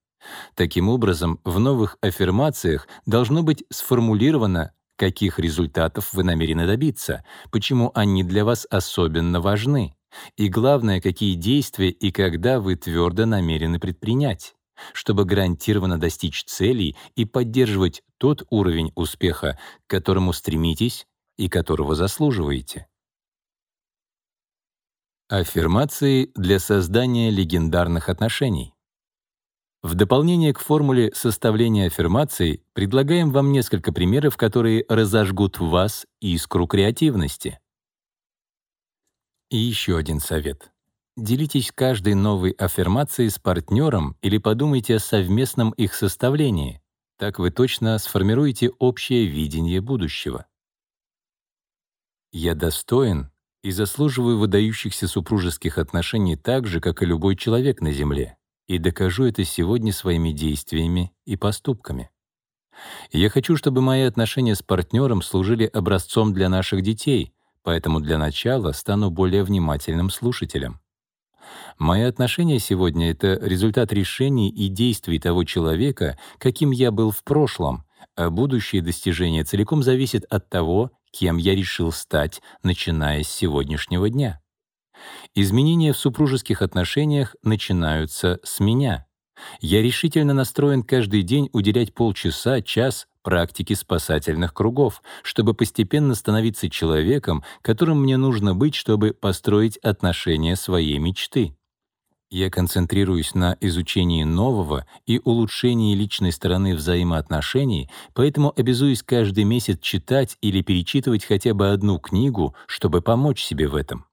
Таким образом, в новых аффирмациях должно быть сформулировано, каких результатов вы намерены добиться, почему они для вас особенно важны, и главное, какие действия и когда вы твердо намерены предпринять чтобы гарантированно достичь целей и поддерживать тот уровень успеха, к которому стремитесь и которого заслуживаете. Аффирмации для создания легендарных отношений. В дополнение к формуле составления аффирмаций предлагаем вам несколько примеров, которые разожгут в вас искру креативности. И еще один совет. Делитесь каждой новой аффирмацией с партнером или подумайте о совместном их составлении. Так вы точно сформируете общее видение будущего. «Я достоин и заслуживаю выдающихся супружеских отношений так же, как и любой человек на Земле, и докажу это сегодня своими действиями и поступками. Я хочу, чтобы мои отношения с партнером служили образцом для наших детей, поэтому для начала стану более внимательным слушателем. Мои отношения сегодня — это результат решений и действий того человека, каким я был в прошлом, а будущее достижение целиком зависит от того, кем я решил стать, начиная с сегодняшнего дня. Изменения в супружеских отношениях начинаются с меня. Я решительно настроен каждый день уделять полчаса, час практике спасательных кругов, чтобы постепенно становиться человеком, которым мне нужно быть, чтобы построить отношения своей мечты. Я концентрируюсь на изучении нового и улучшении личной стороны взаимоотношений, поэтому обязуюсь каждый месяц читать или перечитывать хотя бы одну книгу, чтобы помочь себе в этом.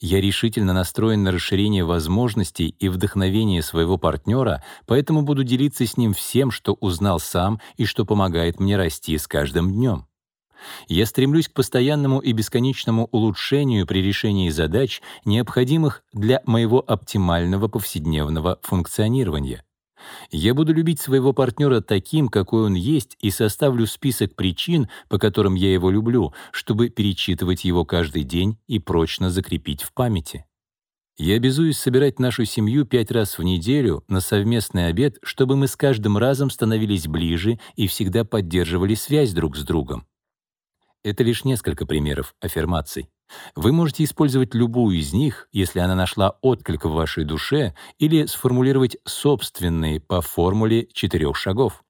Я решительно настроен на расширение возможностей и вдохновение своего партнера, поэтому буду делиться с ним всем, что узнал сам и что помогает мне расти с каждым днем. Я стремлюсь к постоянному и бесконечному улучшению при решении задач, необходимых для моего оптимального повседневного функционирования. Я буду любить своего партнера таким, какой он есть, и составлю список причин, по которым я его люблю, чтобы перечитывать его каждый день и прочно закрепить в памяти. Я обязуюсь собирать нашу семью пять раз в неделю на совместный обед, чтобы мы с каждым разом становились ближе и всегда поддерживали связь друг с другом. Это лишь несколько примеров аффирмаций. Вы можете использовать любую из них, если она нашла отклик в вашей душе, или сформулировать собственные по формуле четырех шагов.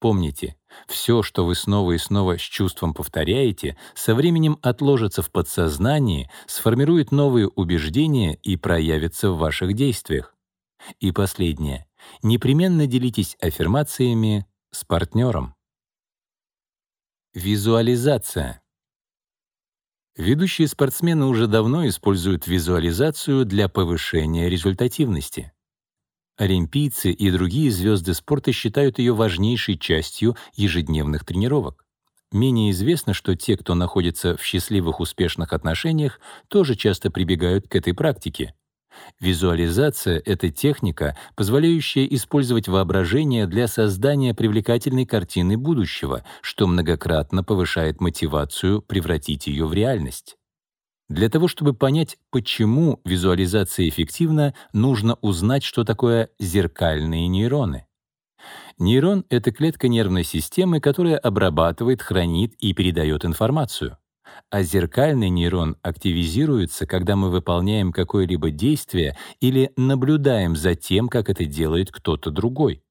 Помните, все, что вы снова и снова с чувством повторяете, со временем отложится в подсознании, сформирует новые убеждения и проявится в ваших действиях. И последнее. Непременно делитесь аффирмациями с партнером. Визуализация. Ведущие спортсмены уже давно используют визуализацию для повышения результативности. Олимпийцы и другие звезды спорта считают ее важнейшей частью ежедневных тренировок. Менее известно, что те, кто находится в счастливых успешных отношениях, тоже часто прибегают к этой практике. Визуализация — это техника, позволяющая использовать воображение для создания привлекательной картины будущего, что многократно повышает мотивацию превратить ее в реальность. Для того, чтобы понять, почему визуализация эффективна, нужно узнать, что такое зеркальные нейроны. Нейрон — это клетка нервной системы, которая обрабатывает, хранит и передает информацию а зеркальный нейрон активизируется, когда мы выполняем какое-либо действие или наблюдаем за тем, как это делает кто-то другой.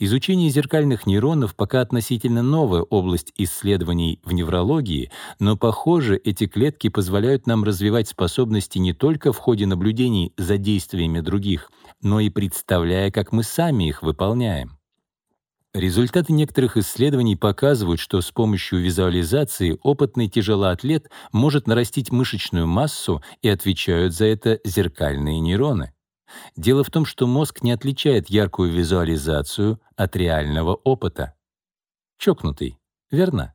Изучение зеркальных нейронов пока относительно новая область исследований в неврологии, но, похоже, эти клетки позволяют нам развивать способности не только в ходе наблюдений за действиями других, но и представляя, как мы сами их выполняем. Результаты некоторых исследований показывают, что с помощью визуализации опытный тяжелоатлет может нарастить мышечную массу и отвечают за это зеркальные нейроны. Дело в том, что мозг не отличает яркую визуализацию от реального опыта. Чокнутый, верно?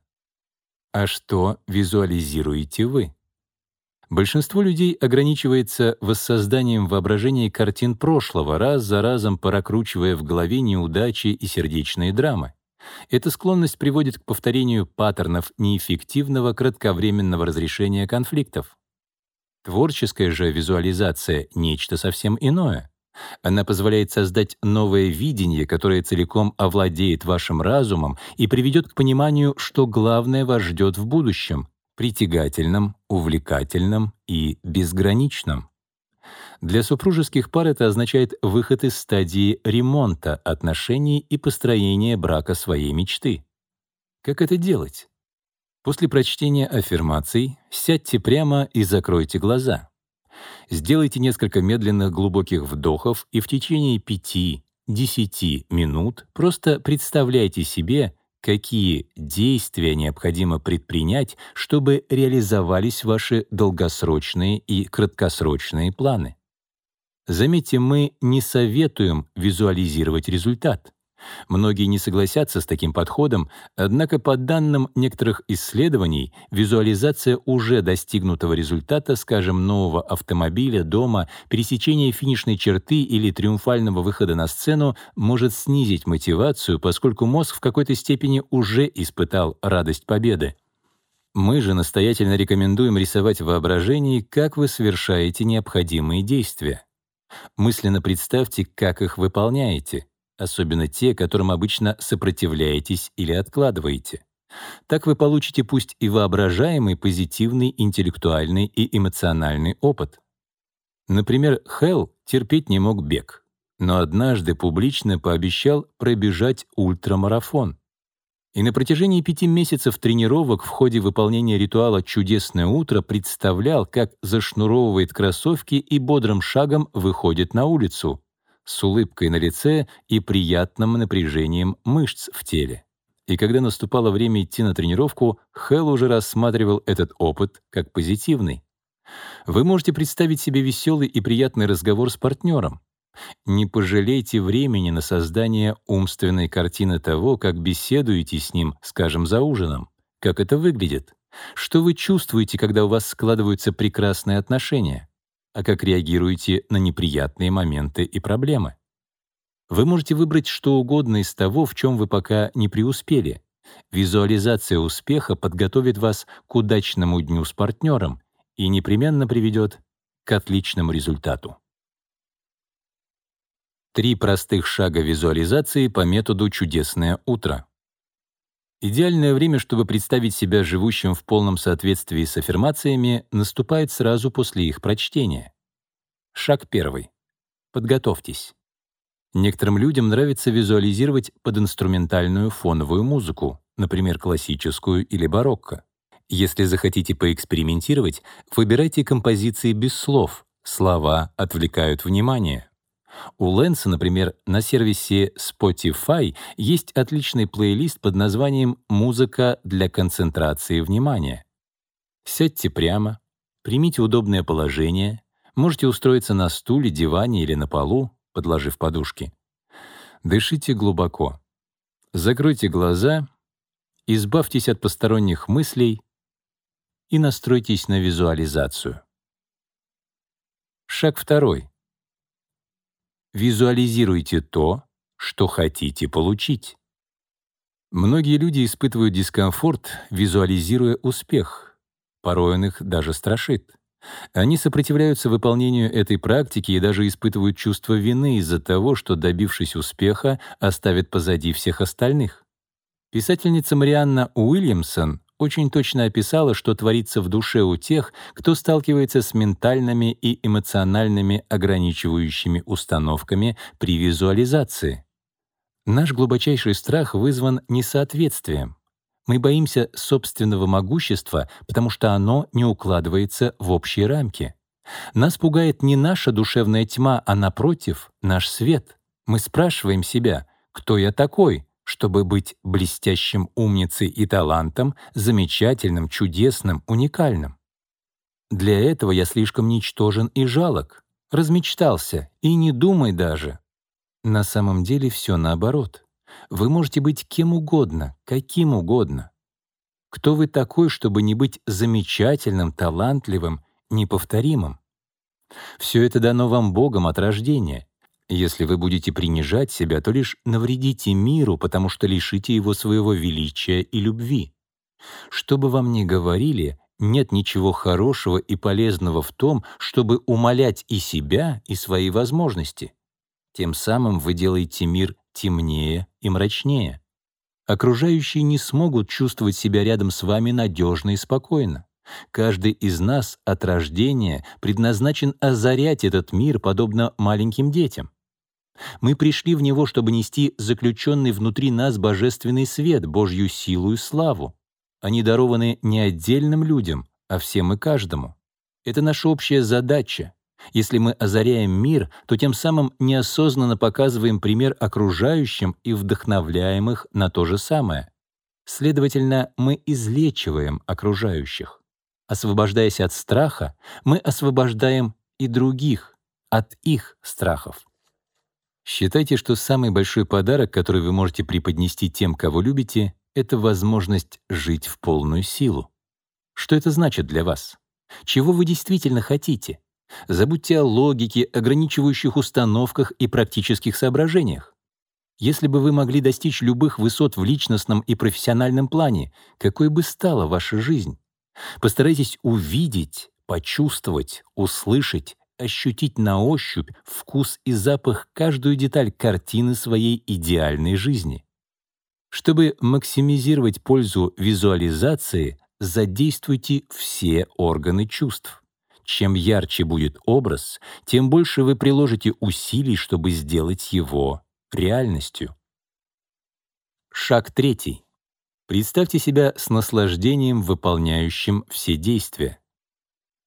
А что визуализируете вы? Большинство людей ограничивается воссозданием воображения картин прошлого, раз за разом прокручивая в голове неудачи и сердечные драмы. Эта склонность приводит к повторению паттернов неэффективного кратковременного разрешения конфликтов. Творческая же визуализация — нечто совсем иное. Она позволяет создать новое видение, которое целиком овладеет вашим разумом и приведет к пониманию, что главное вас ждет в будущем — притягательном, увлекательном и безграничном. Для супружеских пар это означает выход из стадии ремонта отношений и построения брака своей мечты. Как это делать? После прочтения аффирмаций сядьте прямо и закройте глаза. Сделайте несколько медленных глубоких вдохов и в течение 5-10 минут просто представляйте себе, какие действия необходимо предпринять, чтобы реализовались ваши долгосрочные и краткосрочные планы. Заметьте, мы не советуем визуализировать результат. Многие не согласятся с таким подходом, однако по данным некоторых исследований, визуализация уже достигнутого результата, скажем, нового автомобиля, дома, пересечения финишной черты или триумфального выхода на сцену может снизить мотивацию, поскольку мозг в какой-то степени уже испытал радость победы. Мы же настоятельно рекомендуем рисовать в воображении, как вы совершаете необходимые действия. Мысленно представьте, как их выполняете особенно те, которым обычно сопротивляетесь или откладываете. Так вы получите пусть и воображаемый позитивный интеллектуальный и эмоциональный опыт. Например, Хелл терпеть не мог бег, но однажды публично пообещал пробежать ультрамарафон. И на протяжении пяти месяцев тренировок в ходе выполнения ритуала «Чудесное утро» представлял, как зашнуровывает кроссовки и бодрым шагом выходит на улицу с улыбкой на лице и приятным напряжением мышц в теле. И когда наступало время идти на тренировку, Хелл уже рассматривал этот опыт как позитивный. Вы можете представить себе веселый и приятный разговор с партнером. Не пожалейте времени на создание умственной картины того, как беседуете с ним, скажем, за ужином. Как это выглядит? Что вы чувствуете, когда у вас складываются прекрасные отношения? А как реагируете на неприятные моменты и проблемы. Вы можете выбрать что угодно из того, в чем вы пока не преуспели. Визуализация успеха подготовит вас к удачному дню с партнером и непременно приведет к отличному результату. Три простых шага визуализации по методу «Чудесное утро». Идеальное время, чтобы представить себя живущим в полном соответствии с аффирмациями, наступает сразу после их прочтения. Шаг первый. Подготовьтесь. Некоторым людям нравится визуализировать под инструментальную фоновую музыку, например, классическую или барокко. Если захотите поэкспериментировать, выбирайте композиции без слов. Слова отвлекают внимание. У Лэнса, например, на сервисе Spotify есть отличный плейлист под названием «Музыка для концентрации внимания». Сядьте прямо, примите удобное положение, можете устроиться на стуле, диване или на полу, подложив подушки. Дышите глубоко. Закройте глаза, избавьтесь от посторонних мыслей и настройтесь на визуализацию. Шаг второй. Визуализируйте то, что хотите получить. Многие люди испытывают дискомфорт, визуализируя успех. Порой он их даже страшит. Они сопротивляются выполнению этой практики и даже испытывают чувство вины из-за того, что, добившись успеха, оставят позади всех остальных. Писательница Марианна Уильямсон очень точно описала, что творится в душе у тех, кто сталкивается с ментальными и эмоциональными ограничивающими установками при визуализации. Наш глубочайший страх вызван несоответствием. Мы боимся собственного могущества, потому что оно не укладывается в общие рамки. Нас пугает не наша душевная тьма, а, напротив, наш свет. Мы спрашиваем себя, кто я такой, чтобы быть блестящим умницей и талантом, замечательным, чудесным, уникальным. Для этого я слишком ничтожен и жалок, размечтался, и не думай даже. На самом деле все наоборот. Вы можете быть кем угодно, каким угодно. Кто вы такой, чтобы не быть замечательным, талантливым, неповторимым? Все это дано вам Богом от рождения. Если вы будете принижать себя, то лишь навредите миру, потому что лишите его своего величия и любви. Что бы вам ни говорили, нет ничего хорошего и полезного в том, чтобы умалять и себя, и свои возможности. Тем самым вы делаете мир темнее и мрачнее. Окружающие не смогут чувствовать себя рядом с вами надежно и спокойно. Каждый из нас от рождения предназначен озарять этот мир, подобно маленьким детям. Мы пришли в него, чтобы нести заключенный внутри нас божественный свет, Божью силу и славу. Они дарованы не отдельным людям, а всем и каждому. Это наша общая задача. Если мы озаряем мир, то тем самым неосознанно показываем пример окружающим и вдохновляем их на то же самое. Следовательно, мы излечиваем окружающих. Освобождаясь от страха, мы освобождаем и других от их страхов. Считайте, что самый большой подарок, который вы можете преподнести тем, кого любите, это возможность жить в полную силу. Что это значит для вас? Чего вы действительно хотите? Забудьте о логике, ограничивающих установках и практических соображениях. Если бы вы могли достичь любых высот в личностном и профессиональном плане, какой бы стала ваша жизнь? Постарайтесь увидеть, почувствовать, услышать, ощутить на ощупь вкус и запах каждую деталь картины своей идеальной жизни. Чтобы максимизировать пользу визуализации, задействуйте все органы чувств. Чем ярче будет образ, тем больше вы приложите усилий, чтобы сделать его реальностью. Шаг третий. Представьте себя с наслаждением выполняющим все действия.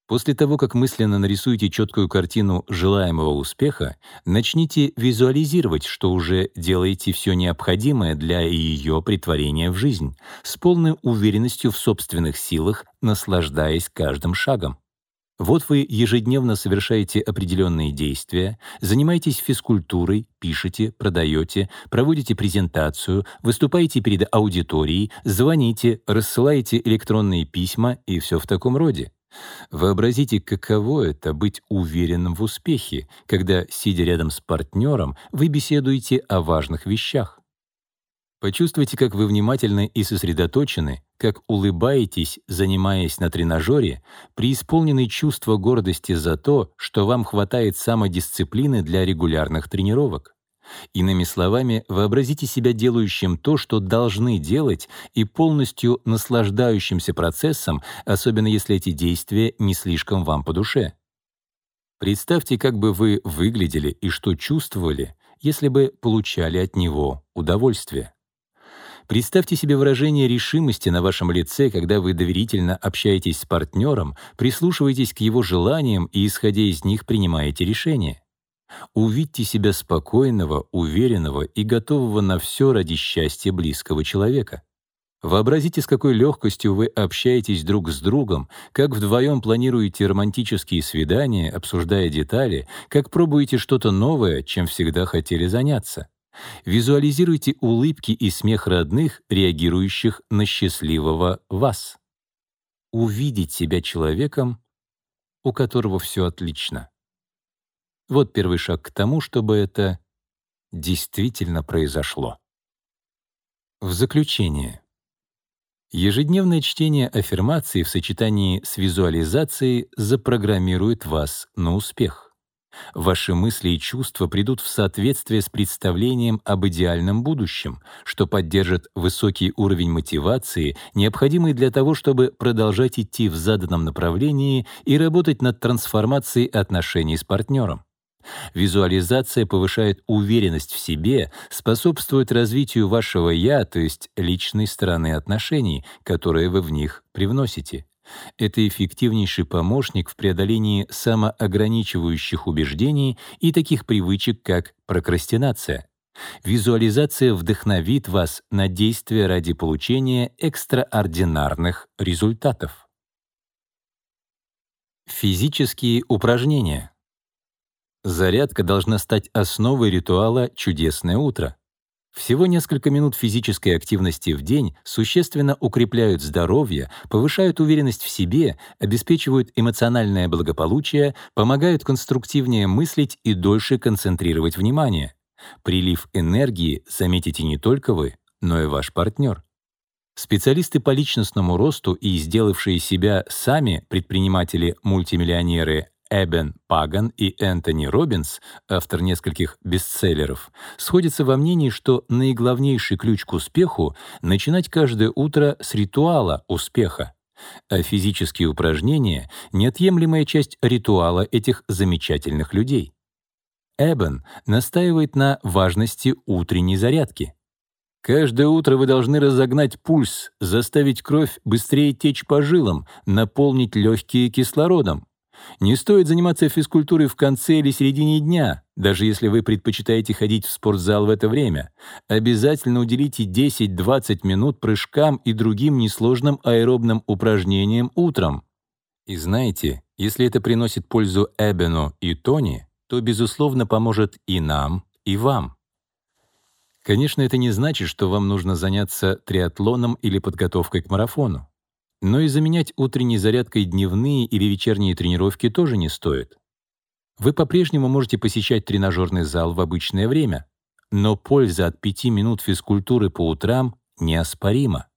После того, как мысленно нарисуете четкую картину желаемого успеха, начните визуализировать, что уже делаете все необходимое для ее притворения в жизнь, с полной уверенностью в собственных силах, наслаждаясь каждым шагом. Вот вы ежедневно совершаете определенные действия, занимаетесь физкультурой, пишете, продаете, проводите презентацию, выступаете перед аудиторией, звоните, рассылаете электронные письма и все в таком роде. Вообразите, каково это быть уверенным в успехе, когда, сидя рядом с партнером, вы беседуете о важных вещах. Почувствуйте, как вы внимательны и сосредоточены, как улыбаетесь, занимаясь на тренажере, преисполненный чувство гордости за то, что вам хватает самодисциплины для регулярных тренировок. Иными словами, вообразите себя делающим то, что должны делать, и полностью наслаждающимся процессом, особенно если эти действия не слишком вам по душе. Представьте, как бы вы выглядели и что чувствовали, если бы получали от него удовольствие. Представьте себе выражение решимости на вашем лице, когда вы доверительно общаетесь с партнером, прислушиваетесь к его желаниям и, исходя из них, принимаете решение. Увидьте себя спокойного, уверенного и готового на все ради счастья близкого человека. Вообразите, с какой легкостью вы общаетесь друг с другом, как вдвоем планируете романтические свидания, обсуждая детали, как пробуете что-то новое, чем всегда хотели заняться. Визуализируйте улыбки и смех родных, реагирующих на счастливого вас. Увидеть себя человеком, у которого все отлично. Вот первый шаг к тому, чтобы это действительно произошло. В заключение. Ежедневное чтение аффирмаций в сочетании с визуализацией запрограммирует вас на успех. Ваши мысли и чувства придут в соответствие с представлением об идеальном будущем, что поддержит высокий уровень мотивации, необходимый для того, чтобы продолжать идти в заданном направлении и работать над трансформацией отношений с партнером. Визуализация повышает уверенность в себе, способствует развитию вашего «я», то есть личной стороны отношений, которые вы в них привносите. Это эффективнейший помощник в преодолении самоограничивающих убеждений и таких привычек, как прокрастинация. Визуализация вдохновит вас на действия ради получения экстраординарных результатов. Физические упражнения. Зарядка должна стать основой ритуала «Чудесное утро». Всего несколько минут физической активности в день существенно укрепляют здоровье, повышают уверенность в себе, обеспечивают эмоциональное благополучие, помогают конструктивнее мыслить и дольше концентрировать внимание. Прилив энергии заметите не только вы, но и ваш партнер. Специалисты по личностному росту и сделавшие себя сами предприниматели-мультимиллионеры Эбен Паган и Энтони Робинс, автор нескольких бестселлеров, сходятся во мнении, что наиглавнейший ключ к успеху — начинать каждое утро с ритуала успеха. А физические упражнения — неотъемлемая часть ритуала этих замечательных людей. Эбен настаивает на важности утренней зарядки. Каждое утро вы должны разогнать пульс, заставить кровь быстрее течь по жилам, наполнить легкие кислородом. Не стоит заниматься физкультурой в конце или середине дня, даже если вы предпочитаете ходить в спортзал в это время. Обязательно уделите 10-20 минут прыжкам и другим несложным аэробным упражнениям утром. И знаете, если это приносит пользу Эбену и Тони, то, безусловно, поможет и нам, и вам. Конечно, это не значит, что вам нужно заняться триатлоном или подготовкой к марафону. Но и заменять утренней зарядкой дневные или вечерние тренировки тоже не стоит. Вы по-прежнему можете посещать тренажерный зал в обычное время, но польза от 5 минут физкультуры по утрам неоспорима.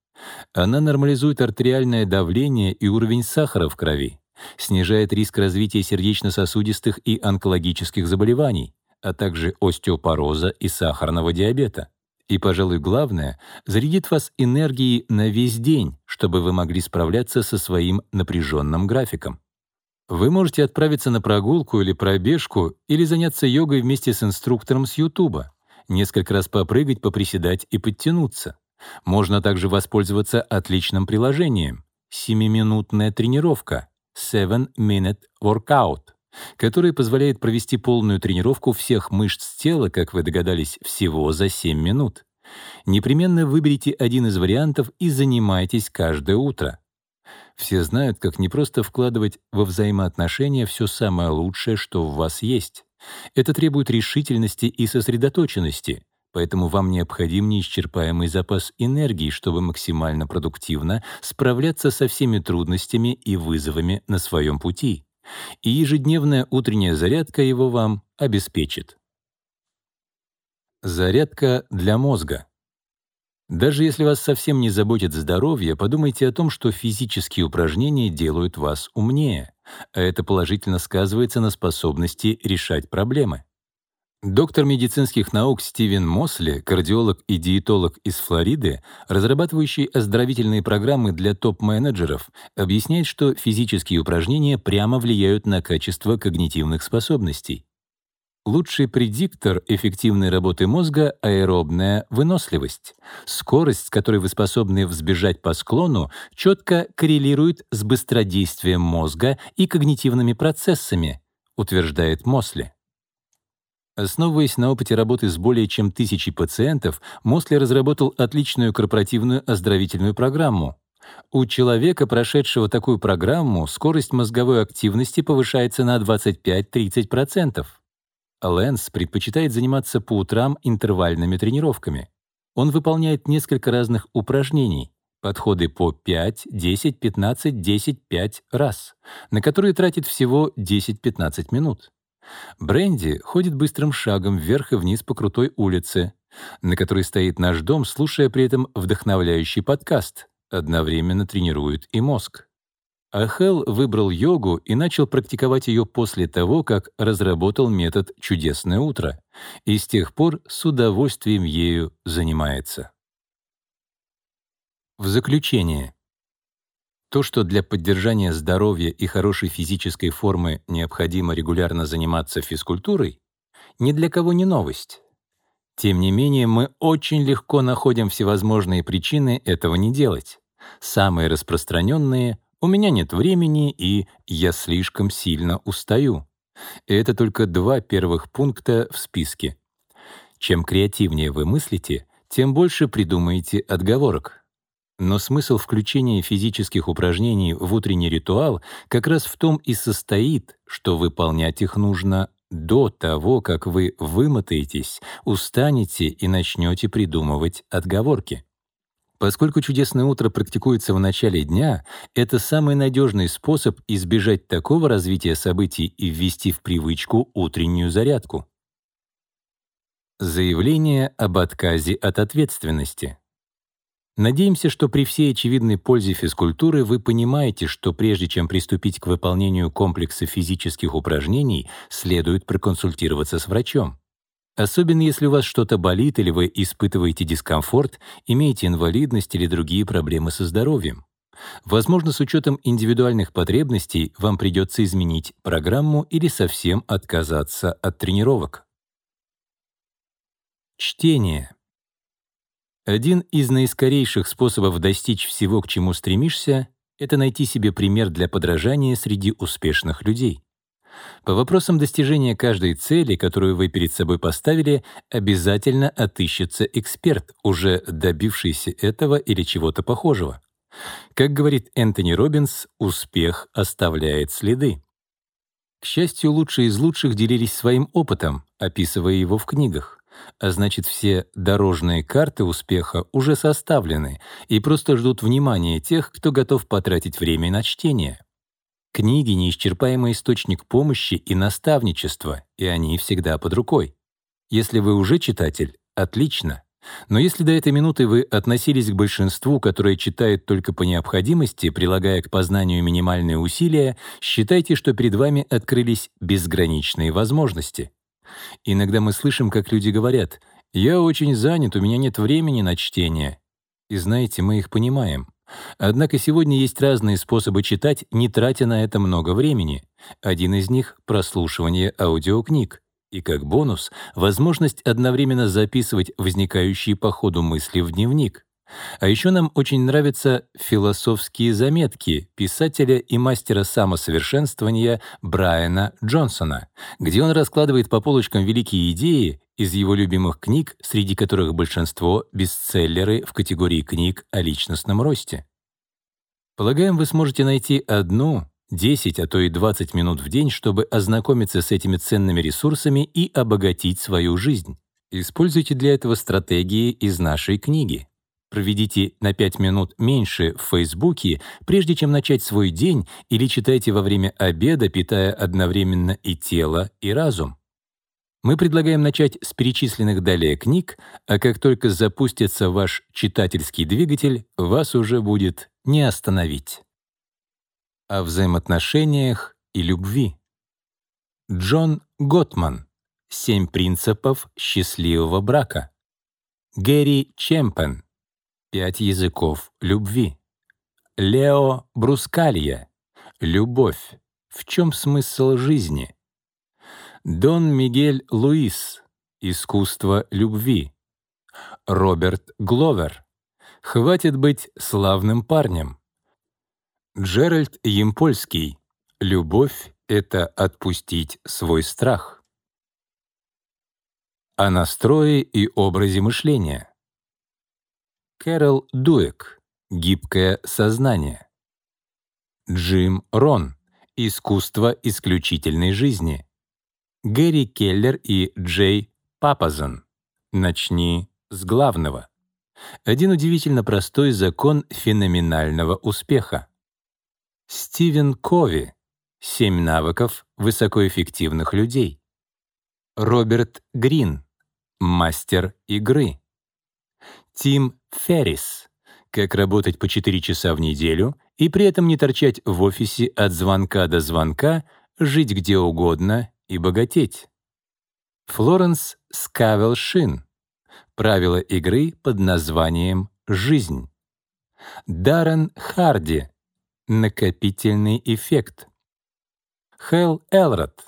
Она нормализует артериальное давление и уровень сахара в крови, снижает риск развития сердечно-сосудистых и онкологических заболеваний, а также остеопороза и сахарного диабета. И, пожалуй, главное, зарядит вас энергией на весь день, чтобы вы могли справляться со своим напряженным графиком. Вы можете отправиться на прогулку или пробежку или заняться йогой вместе с инструктором с Ютуба, несколько раз попрыгать, поприседать и подтянуться. Можно также воспользоваться отличным приложением — семиминутная тренировка — 7-Minute Workout, которое позволяет провести полную тренировку всех мышц тела, как вы догадались, всего за 7 минут. Непременно выберите один из вариантов и занимайтесь каждое утро. Все знают, как непросто вкладывать во взаимоотношения все самое лучшее, что в вас есть. Это требует решительности и сосредоточенности, поэтому вам необходим неисчерпаемый запас энергии, чтобы максимально продуктивно справляться со всеми трудностями и вызовами на своем пути и ежедневная утренняя зарядка его вам обеспечит. Зарядка для мозга. Даже если вас совсем не заботит здоровье, подумайте о том, что физические упражнения делают вас умнее, а это положительно сказывается на способности решать проблемы. Доктор медицинских наук Стивен Мосли, кардиолог и диетолог из Флориды, разрабатывающий оздоровительные программы для топ-менеджеров, объясняет, что физические упражнения прямо влияют на качество когнитивных способностей. Лучший предиктор эффективной работы мозга — аэробная выносливость. Скорость, с которой вы способны взбежать по склону, четко коррелирует с быстродействием мозга и когнитивными процессами, утверждает Мосли. Основываясь на опыте работы с более чем тысячей пациентов, Мосли разработал отличную корпоративную оздоровительную программу. У человека, прошедшего такую программу, скорость мозговой активности повышается на 25-30%. Лэнс предпочитает заниматься по утрам интервальными тренировками. Он выполняет несколько разных упражнений, подходы по 5, 10, 15, 10, 5 раз, на которые тратит всего 10-15 минут. Бренди ходит быстрым шагом вверх и вниз по крутой улице, на которой стоит наш дом, слушая при этом вдохновляющий подкаст, одновременно тренирует и мозг. Ахел выбрал йогу и начал практиковать ее после того, как разработал метод «Чудесное утро», и с тех пор с удовольствием ею занимается. В заключение. То, что для поддержания здоровья и хорошей физической формы необходимо регулярно заниматься физкультурой, ни для кого не новость. Тем не менее, мы очень легко находим всевозможные причины этого не делать. Самые распространенные — «у меня нет времени» и «я слишком сильно устаю». Это только два первых пункта в списке. Чем креативнее вы мыслите, тем больше придумаете отговорок. Но смысл включения физических упражнений в утренний ритуал как раз в том и состоит, что выполнять их нужно до того, как вы вымотаетесь, устанете и начнете придумывать отговорки. Поскольку чудесное утро практикуется в начале дня, это самый надежный способ избежать такого развития событий и ввести в привычку утреннюю зарядку. Заявление об отказе от ответственности. Надеемся, что при всей очевидной пользе физкультуры вы понимаете, что прежде чем приступить к выполнению комплекса физических упражнений, следует проконсультироваться с врачом. Особенно если у вас что-то болит или вы испытываете дискомфорт, имеете инвалидность или другие проблемы со здоровьем. Возможно, с учетом индивидуальных потребностей вам придется изменить программу или совсем отказаться от тренировок. Чтение. Один из наискорейших способов достичь всего, к чему стремишься, это найти себе пример для подражания среди успешных людей. По вопросам достижения каждой цели, которую вы перед собой поставили, обязательно отыщется эксперт, уже добившийся этого или чего-то похожего. Как говорит Энтони Робинс, успех оставляет следы. К счастью, лучшие из лучших делились своим опытом, описывая его в книгах а значит, все дорожные карты успеха уже составлены и просто ждут внимания тех, кто готов потратить время на чтение. Книги — неисчерпаемый источник помощи и наставничества, и они всегда под рукой. Если вы уже читатель — отлично. Но если до этой минуты вы относились к большинству, которое читает только по необходимости, прилагая к познанию минимальные усилия, считайте, что перед вами открылись безграничные возможности. Иногда мы слышим, как люди говорят, «Я очень занят, у меня нет времени на чтение». И знаете, мы их понимаем. Однако сегодня есть разные способы читать, не тратя на это много времени. Один из них — прослушивание аудиокниг. И как бонус — возможность одновременно записывать возникающие по ходу мысли в дневник. А еще нам очень нравятся философские заметки писателя и мастера самосовершенствования Брайана Джонсона, где он раскладывает по полочкам великие идеи из его любимых книг, среди которых большинство — бестселлеры в категории книг о личностном росте. Полагаем, вы сможете найти одну, 10, а то и 20 минут в день, чтобы ознакомиться с этими ценными ресурсами и обогатить свою жизнь. Используйте для этого стратегии из нашей книги. Проведите на 5 минут меньше в Фейсбуке, прежде чем начать свой день, или читайте во время обеда, питая одновременно и тело, и разум. Мы предлагаем начать с перечисленных далее книг, а как только запустится ваш читательский двигатель, вас уже будет не остановить. О взаимоотношениях и любви. Джон Готман. «Семь принципов счастливого брака». Гэри Чемпен. Пять языков любви. Лео Брускалья. Любовь. В чем смысл жизни? Дон Мигель Луис. Искусство любви. Роберт Гловер. Хватит быть славным парнем. Джеральд Емпольский. Любовь — это отпустить свой страх. О настрое и образе мышления. Кэрол Дуэк «Гибкое сознание». Джим Рон «Искусство исключительной жизни». Гэри Келлер и Джей Папазон «Начни с главного». Один удивительно простой закон феноменального успеха. Стивен Кови «Семь навыков высокоэффективных людей». Роберт Грин «Мастер игры». Тим Феррис. Как работать по 4 часа в неделю и при этом не торчать в офисе от звонка до звонка, жить где угодно и богатеть. Флоренс Скавел Шин. Правила игры под названием «Жизнь». Даррен Харди. Накопительный эффект. Хэл Элрод.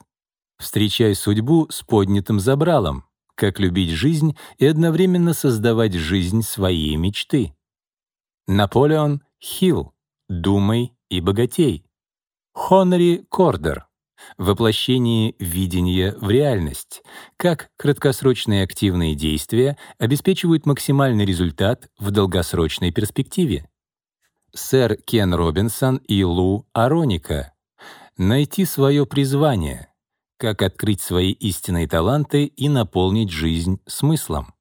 Встречай судьбу с поднятым забралом как любить жизнь и одновременно создавать жизнь своей мечты. Наполеон Хилл «Думай и богатей». Хонори Кордер «Воплощение видения в реальность. Как краткосрочные активные действия обеспечивают максимальный результат в долгосрочной перспективе». Сэр Кен Робинсон и Лу Ароника «Найти свое призвание. Как открыть свои истинные таланты и наполнить жизнь смыслом.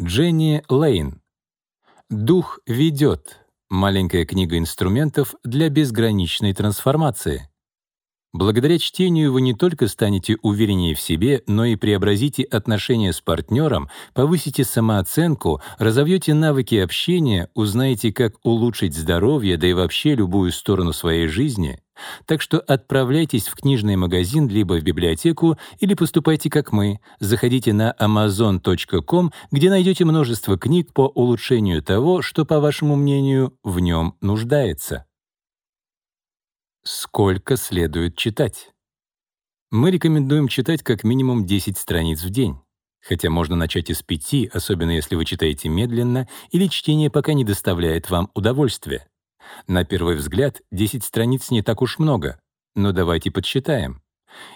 Дженни Лейн. «Дух ведет» — маленькая книга инструментов для безграничной трансформации. Благодаря чтению вы не только станете увереннее в себе, но и преобразите отношения с партнером, повысите самооценку, разовьете навыки общения, узнаете, как улучшить здоровье, да и вообще любую сторону своей жизни. Так что отправляйтесь в книжный магазин либо в библиотеку или поступайте как мы. Заходите на amazon.com, где найдете множество книг по улучшению того, что, по вашему мнению, в нем нуждается. Сколько следует читать? Мы рекомендуем читать как минимум 10 страниц в день. Хотя можно начать и с 5, особенно если вы читаете медленно или чтение пока не доставляет вам удовольствия. На первый взгляд, 10 страниц не так уж много, но давайте подсчитаем.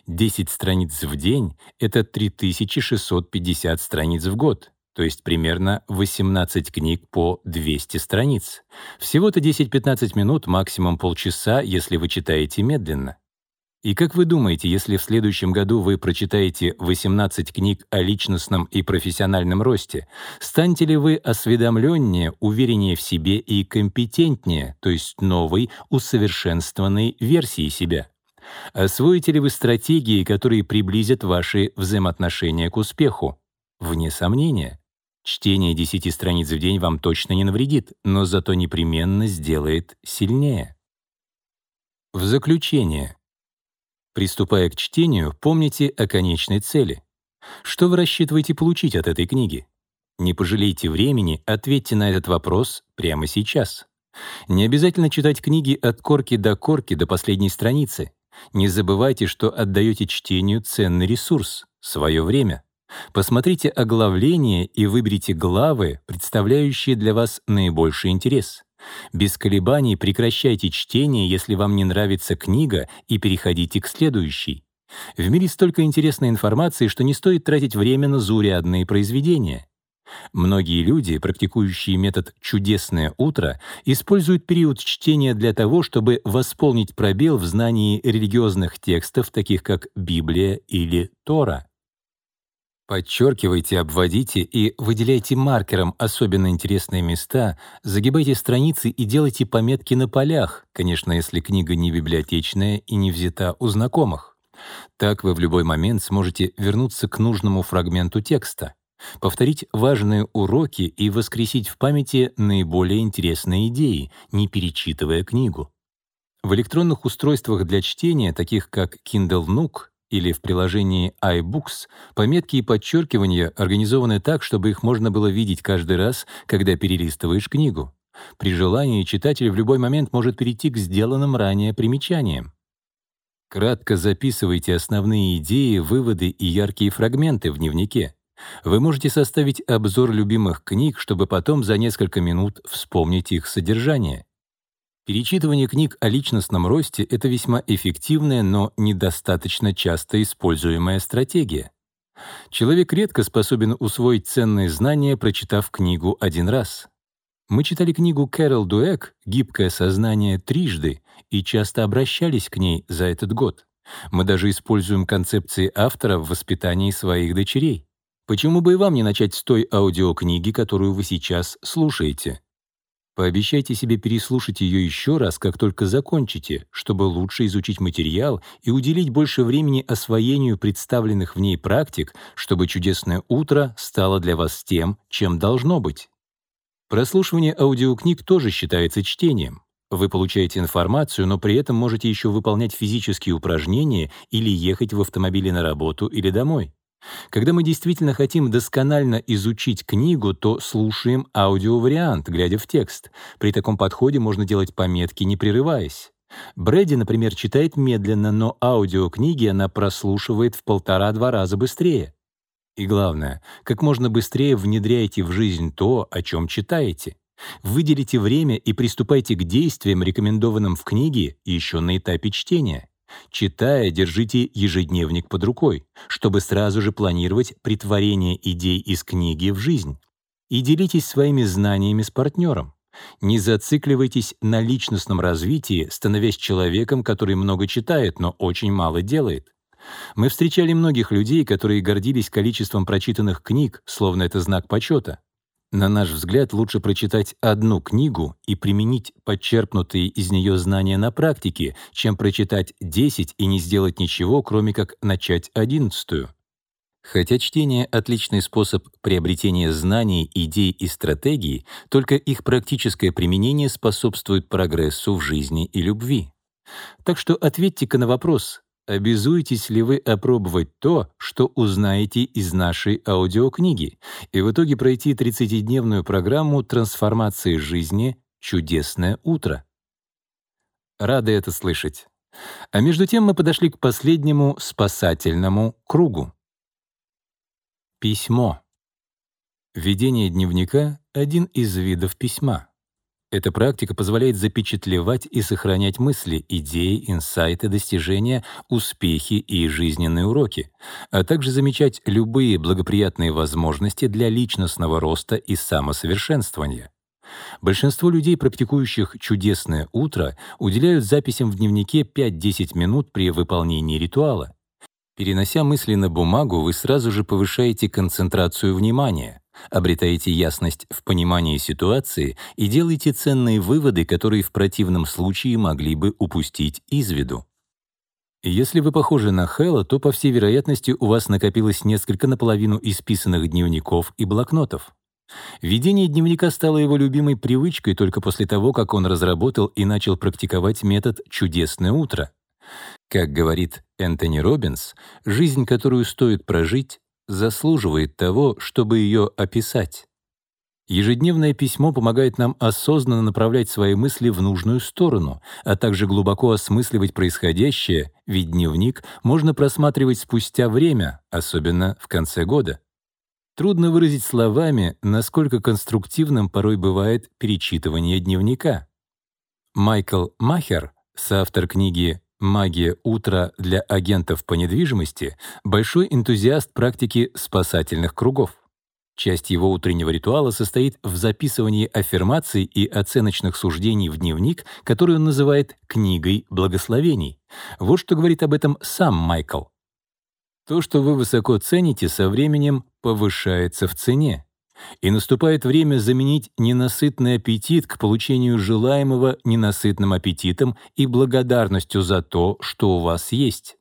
10 страниц в день — это 3650 страниц в год то есть примерно 18 книг по 200 страниц. Всего-то 10-15 минут, максимум полчаса, если вы читаете медленно. И как вы думаете, если в следующем году вы прочитаете 18 книг о личностном и профессиональном росте, станете ли вы осведомленнее, увереннее в себе и компетентнее, то есть новой, усовершенствованной версии себя? Освоите ли вы стратегии, которые приблизят ваши взаимоотношения к успеху? Вне сомнения. Чтение 10 страниц в день вам точно не навредит, но зато непременно сделает сильнее. В заключение. Приступая к чтению, помните о конечной цели. Что вы рассчитываете получить от этой книги? Не пожалейте времени, ответьте на этот вопрос прямо сейчас. Не обязательно читать книги от корки до корки до последней страницы. Не забывайте, что отдаете чтению ценный ресурс — свое время. Посмотрите оглавление и выберите главы, представляющие для вас наибольший интерес. Без колебаний прекращайте чтение, если вам не нравится книга, и переходите к следующей. В мире столько интересной информации, что не стоит тратить время на заурядные произведения. Многие люди, практикующие метод «чудесное утро», используют период чтения для того, чтобы восполнить пробел в знании религиозных текстов, таких как Библия или Тора. Подчеркивайте, обводите и выделяйте маркером особенно интересные места, загибайте страницы и делайте пометки на полях, конечно, если книга не библиотечная и не взята у знакомых. Так вы в любой момент сможете вернуться к нужному фрагменту текста, повторить важные уроки и воскресить в памяти наиболее интересные идеи, не перечитывая книгу. В электронных устройствах для чтения, таких как Kindle Nook или в приложении iBooks пометки и подчеркивания организованы так, чтобы их можно было видеть каждый раз, когда перелистываешь книгу. При желании читатель в любой момент может перейти к сделанным ранее примечаниям. Кратко записывайте основные идеи, выводы и яркие фрагменты в дневнике. Вы можете составить обзор любимых книг, чтобы потом за несколько минут вспомнить их содержание. Перечитывание книг о личностном росте — это весьма эффективная, но недостаточно часто используемая стратегия. Человек редко способен усвоить ценные знания, прочитав книгу один раз. Мы читали книгу Кэрол Дуэк «Гибкое сознание» трижды и часто обращались к ней за этот год. Мы даже используем концепции автора в воспитании своих дочерей. Почему бы и вам не начать с той аудиокниги, которую вы сейчас слушаете? Пообещайте себе переслушать ее еще раз, как только закончите, чтобы лучше изучить материал и уделить больше времени освоению представленных в ней практик, чтобы чудесное утро стало для вас тем, чем должно быть. Прослушивание аудиокниг тоже считается чтением. Вы получаете информацию, но при этом можете еще выполнять физические упражнения или ехать в автомобиле на работу или домой. Когда мы действительно хотим досконально изучить книгу, то слушаем аудиовариант, глядя в текст. При таком подходе можно делать пометки, не прерываясь. Брэди, например, читает медленно, но аудиокниги она прослушивает в полтора-два раза быстрее. И главное, как можно быстрее внедряйте в жизнь то, о чем читаете. Выделите время и приступайте к действиям, рекомендованным в книге, еще на этапе чтения. Читая, держите ежедневник под рукой, чтобы сразу же планировать притворение идей из книги в жизнь. И делитесь своими знаниями с партнером. Не зацикливайтесь на личностном развитии, становясь человеком, который много читает, но очень мало делает. Мы встречали многих людей, которые гордились количеством прочитанных книг, словно это знак почета. На наш взгляд, лучше прочитать одну книгу и применить подчерпнутые из нее знания на практике, чем прочитать 10 и не сделать ничего, кроме как начать одиннадцатую. Хотя чтение — отличный способ приобретения знаний, идей и стратегий, только их практическое применение способствует прогрессу в жизни и любви. Так что ответьте-ка на вопрос, обязуетесь ли вы опробовать то, что узнаете из нашей аудиокниги, и в итоге пройти 30-дневную программу трансформации жизни «Чудесное утро». Рады это слышать. А между тем мы подошли к последнему спасательному кругу. Письмо. Ведение дневника — один из видов письма. Эта практика позволяет запечатлевать и сохранять мысли, идеи, инсайты, достижения, успехи и жизненные уроки, а также замечать любые благоприятные возможности для личностного роста и самосовершенствования. Большинство людей, практикующих «чудесное утро», уделяют записям в дневнике 5-10 минут при выполнении ритуала. Перенося мысли на бумагу, вы сразу же повышаете концентрацию внимания, обретаете ясность в понимании ситуации и делаете ценные выводы, которые в противном случае могли бы упустить из виду. Если вы похожи на Хэлла, то, по всей вероятности, у вас накопилось несколько наполовину исписанных дневников и блокнотов. Ведение дневника стало его любимой привычкой только после того, как он разработал и начал практиковать метод «чудесное утро». Как говорит Энтони Робинс, жизнь, которую стоит прожить, заслуживает того, чтобы ее описать. Ежедневное письмо помогает нам осознанно направлять свои мысли в нужную сторону, а также глубоко осмысливать происходящее, ведь дневник можно просматривать спустя время, особенно в конце года. Трудно выразить словами, насколько конструктивным порой бывает перечитывание дневника. Майкл Махер, соавтор книги «Магия утра для агентов по недвижимости» — большой энтузиаст практики спасательных кругов. Часть его утреннего ритуала состоит в записывании аффирмаций и оценочных суждений в дневник, который он называет «книгой благословений». Вот что говорит об этом сам Майкл. «То, что вы высоко цените, со временем повышается в цене. И наступает время заменить ненасытный аппетит к получению желаемого ненасытным аппетитом и благодарностью за то, что у вас есть.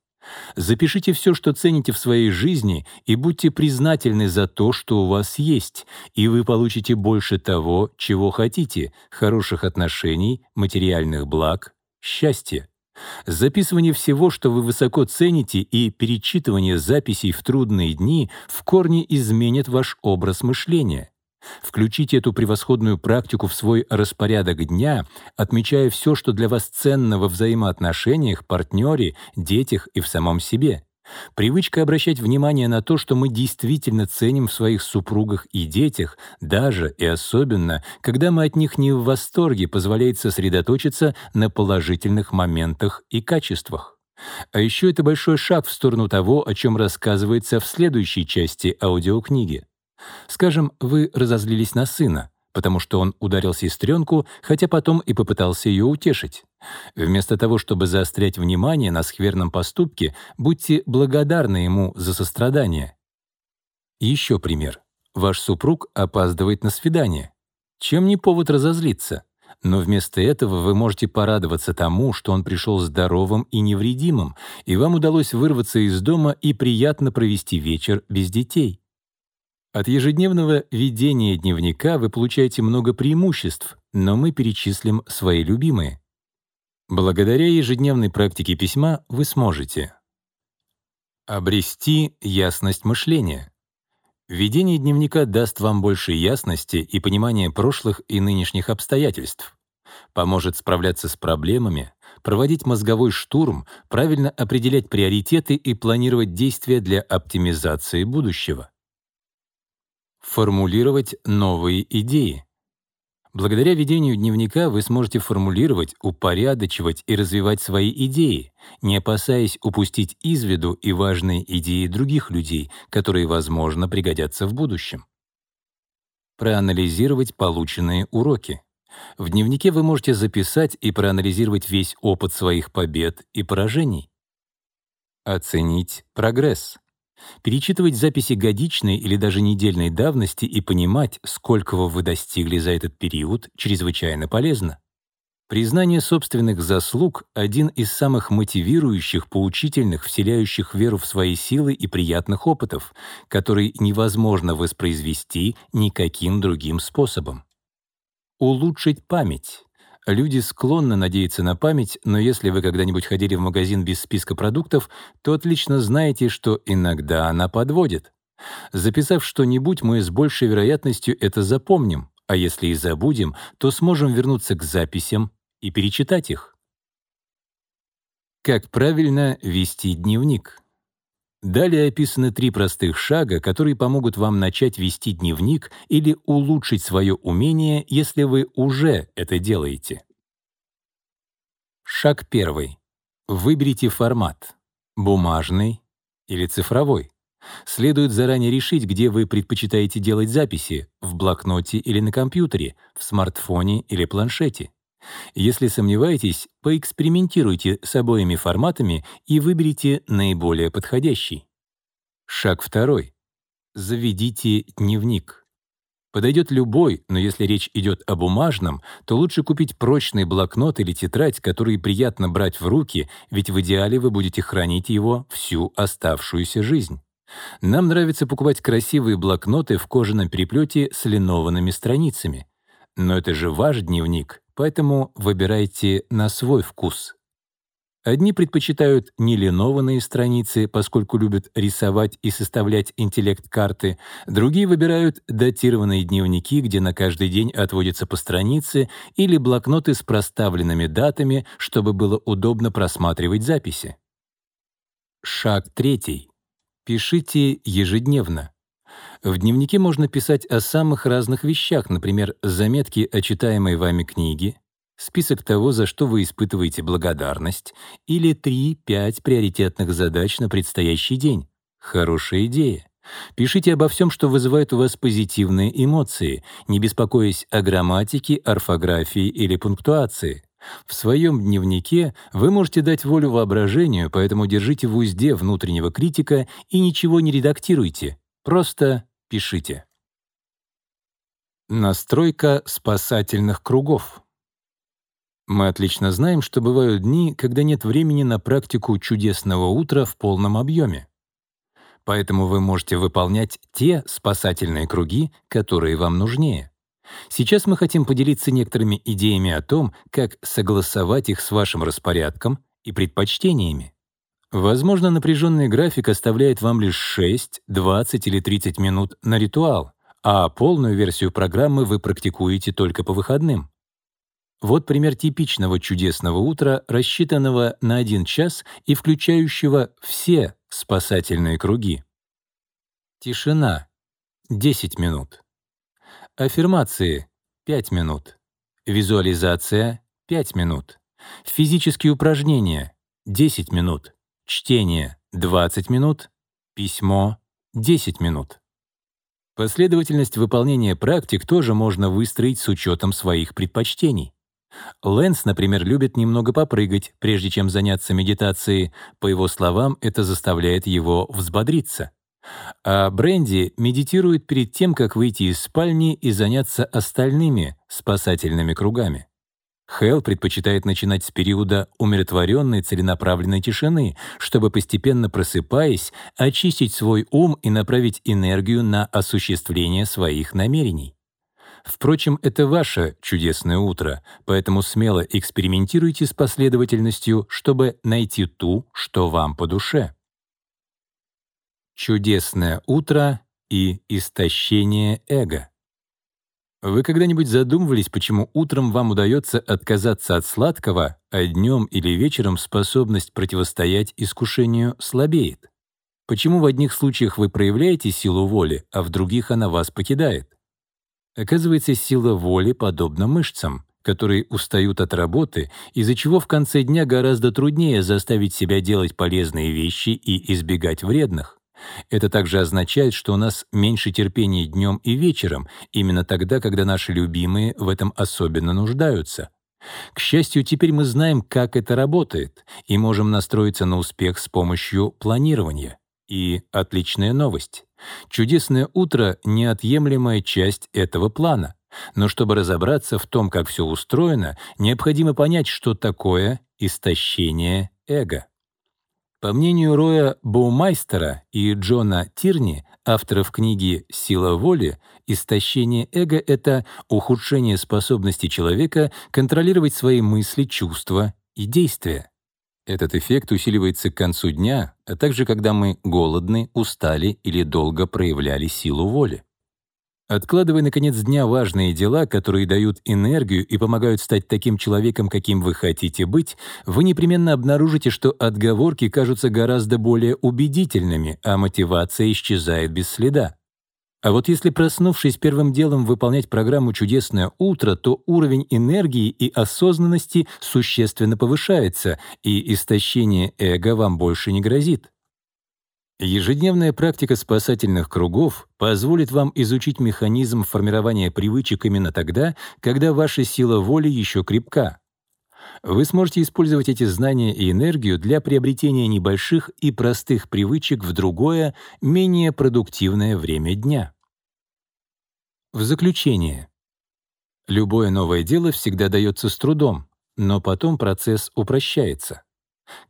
Запишите все, что цените в своей жизни, и будьте признательны за то, что у вас есть, и вы получите больше того, чего хотите — хороших отношений, материальных благ, счастья. Записывание всего, что вы высоко цените, и перечитывание записей в трудные дни в корне изменят ваш образ мышления. Включите эту превосходную практику в свой распорядок дня, отмечая все, что для вас ценно во взаимоотношениях, партнере, детях и в самом себе. Привычка обращать внимание на то, что мы действительно ценим в своих супругах и детях, даже и особенно, когда мы от них не в восторге, позволяет сосредоточиться на положительных моментах и качествах. А еще это большой шаг в сторону того, о чем рассказывается в следующей части аудиокниги. Скажем, вы разозлились на сына потому что он ударил сестренку, хотя потом и попытался ее утешить. Вместо того, чтобы заострять внимание на скверном поступке, будьте благодарны ему за сострадание. Еще пример. Ваш супруг опаздывает на свидание. Чем не повод разозлиться? Но вместо этого вы можете порадоваться тому, что он пришел здоровым и невредимым, и вам удалось вырваться из дома и приятно провести вечер без детей. От ежедневного ведения дневника вы получаете много преимуществ, но мы перечислим свои любимые. Благодаря ежедневной практике письма вы сможете обрести ясность мышления. Ведение дневника даст вам больше ясности и понимания прошлых и нынешних обстоятельств, поможет справляться с проблемами, проводить мозговой штурм, правильно определять приоритеты и планировать действия для оптимизации будущего формулировать новые идеи. Благодаря ведению дневника вы сможете формулировать, упорядочивать и развивать свои идеи, не опасаясь упустить из виду и важные идеи других людей, которые, возможно, пригодятся в будущем. Проанализировать полученные уроки. В дневнике вы можете записать и проанализировать весь опыт своих побед и поражений. Оценить прогресс. Перечитывать записи годичной или даже недельной давности и понимать, сколького вы достигли за этот период, чрезвычайно полезно. Признание собственных заслуг — один из самых мотивирующих, поучительных, вселяющих веру в свои силы и приятных опытов, который невозможно воспроизвести никаким другим способом. Улучшить память. Люди склонны надеяться на память, но если вы когда-нибудь ходили в магазин без списка продуктов, то отлично знаете, что иногда она подводит. Записав что-нибудь, мы с большей вероятностью это запомним, а если и забудем, то сможем вернуться к записям и перечитать их. Как правильно вести дневник? Далее описаны три простых шага, которые помогут вам начать вести дневник или улучшить свое умение, если вы уже это делаете. Шаг первый. Выберите формат — бумажный или цифровой. Следует заранее решить, где вы предпочитаете делать записи — в блокноте или на компьютере, в смартфоне или планшете. Если сомневаетесь, поэкспериментируйте с обоими форматами и выберите наиболее подходящий. Шаг второй. Заведите дневник. Подойдет любой, но если речь идет о бумажном, то лучше купить прочный блокнот или тетрадь, которые приятно брать в руки, ведь в идеале вы будете хранить его всю оставшуюся жизнь. Нам нравится покупать красивые блокноты в кожаном переплете с линованными страницами. Но это же ваш дневник, поэтому выбирайте на свой вкус. Одни предпочитают нелинованные страницы, поскольку любят рисовать и составлять интеллект-карты, другие выбирают датированные дневники, где на каждый день отводятся по странице, или блокноты с проставленными датами, чтобы было удобно просматривать записи. Шаг третий. Пишите ежедневно. В дневнике можно писать о самых разных вещах, например, заметки о читаемой вами книге, список того, за что вы испытываете благодарность, или 3-5 приоритетных задач на предстоящий день. Хорошая идея. Пишите обо всем, что вызывает у вас позитивные эмоции, не беспокоясь о грамматике, орфографии или пунктуации. В своем дневнике вы можете дать волю воображению, поэтому держите в узде внутреннего критика и ничего не редактируйте, просто пишите. Настройка спасательных кругов. Мы отлично знаем, что бывают дни, когда нет времени на практику чудесного утра в полном объеме. Поэтому вы можете выполнять те спасательные круги, которые вам нужнее. Сейчас мы хотим поделиться некоторыми идеями о том, как согласовать их с вашим распорядком и предпочтениями. Возможно, напряженный график оставляет вам лишь 6, 20 или 30 минут на ритуал, а полную версию программы вы практикуете только по выходным. Вот пример типичного чудесного утра, рассчитанного на один час и включающего все спасательные круги. Тишина — 10 минут. Аффирмации — 5 минут. Визуализация — 5 минут. Физические упражнения — 10 минут. Чтение — 20 минут. Письмо — 10 минут. Последовательность выполнения практик тоже можно выстроить с учетом своих предпочтений. Лэнс, например, любит немного попрыгать, прежде чем заняться медитацией. По его словам, это заставляет его взбодриться. А Бренди медитирует перед тем, как выйти из спальни и заняться остальными спасательными кругами. Хэл предпочитает начинать с периода умиротворенной целенаправленной тишины, чтобы, постепенно просыпаясь, очистить свой ум и направить энергию на осуществление своих намерений. Впрочем, это ваше чудесное утро, поэтому смело экспериментируйте с последовательностью, чтобы найти ту, что вам по душе. Чудесное утро и истощение эго. Вы когда-нибудь задумывались, почему утром вам удается отказаться от сладкого, а днем или вечером способность противостоять искушению слабеет? Почему в одних случаях вы проявляете силу воли, а в других она вас покидает? Оказывается, сила воли подобна мышцам, которые устают от работы, из-за чего в конце дня гораздо труднее заставить себя делать полезные вещи и избегать вредных. Это также означает, что у нас меньше терпения днем и вечером, именно тогда, когда наши любимые в этом особенно нуждаются. К счастью, теперь мы знаем, как это работает, и можем настроиться на успех с помощью планирования. И отличная новость. Чудесное утро — неотъемлемая часть этого плана. Но чтобы разобраться в том, как все устроено, необходимо понять, что такое истощение эго. По мнению Роя Боумайстера и Джона Тирни, авторов книги «Сила воли», истощение эго — это ухудшение способности человека контролировать свои мысли, чувства и действия. Этот эффект усиливается к концу дня, а также когда мы голодны, устали или долго проявляли силу воли. Откладывая на конец дня важные дела, которые дают энергию и помогают стать таким человеком, каким вы хотите быть, вы непременно обнаружите, что отговорки кажутся гораздо более убедительными, а мотивация исчезает без следа. А вот если, проснувшись первым делом, выполнять программу «Чудесное утро», то уровень энергии и осознанности существенно повышается, и истощение эго вам больше не грозит. Ежедневная практика спасательных кругов позволит вам изучить механизм формирования привычек именно тогда, когда ваша сила воли еще крепка. Вы сможете использовать эти знания и энергию для приобретения небольших и простых привычек в другое, менее продуктивное время дня. В заключение. Любое новое дело всегда дается с трудом, но потом процесс упрощается.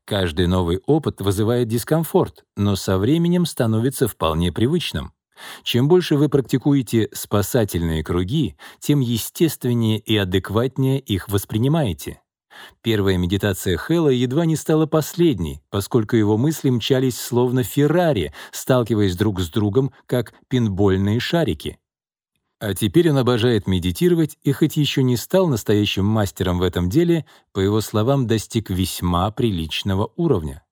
Каждый новый опыт вызывает дискомфорт, но со временем становится вполне привычным. Чем больше вы практикуете спасательные круги, тем естественнее и адекватнее их воспринимаете. Первая медитация Хэлла едва не стала последней, поскольку его мысли мчались словно Феррари, сталкиваясь друг с другом, как пинбольные шарики. А теперь он обожает медитировать и хоть еще не стал настоящим мастером в этом деле, по его словам, достиг весьма приличного уровня.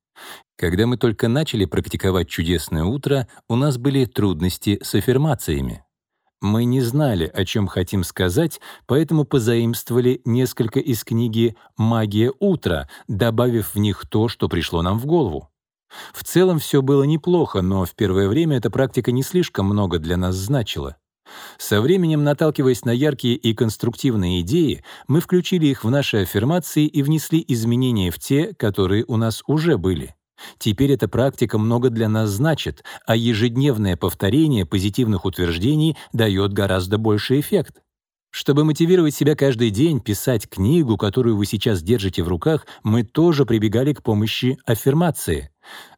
Когда мы только начали практиковать чудесное утро, у нас были трудности с аффирмациями. Мы не знали, о чем хотим сказать, поэтому позаимствовали несколько из книги «Магия утра», добавив в них то, что пришло нам в голову. В целом все было неплохо, но в первое время эта практика не слишком много для нас значила. Со временем, наталкиваясь на яркие и конструктивные идеи, мы включили их в наши аффирмации и внесли изменения в те, которые у нас уже были. Теперь эта практика много для нас значит, а ежедневное повторение позитивных утверждений дает гораздо больший эффект. Чтобы мотивировать себя каждый день писать книгу, которую вы сейчас держите в руках, мы тоже прибегали к помощи аффирмации.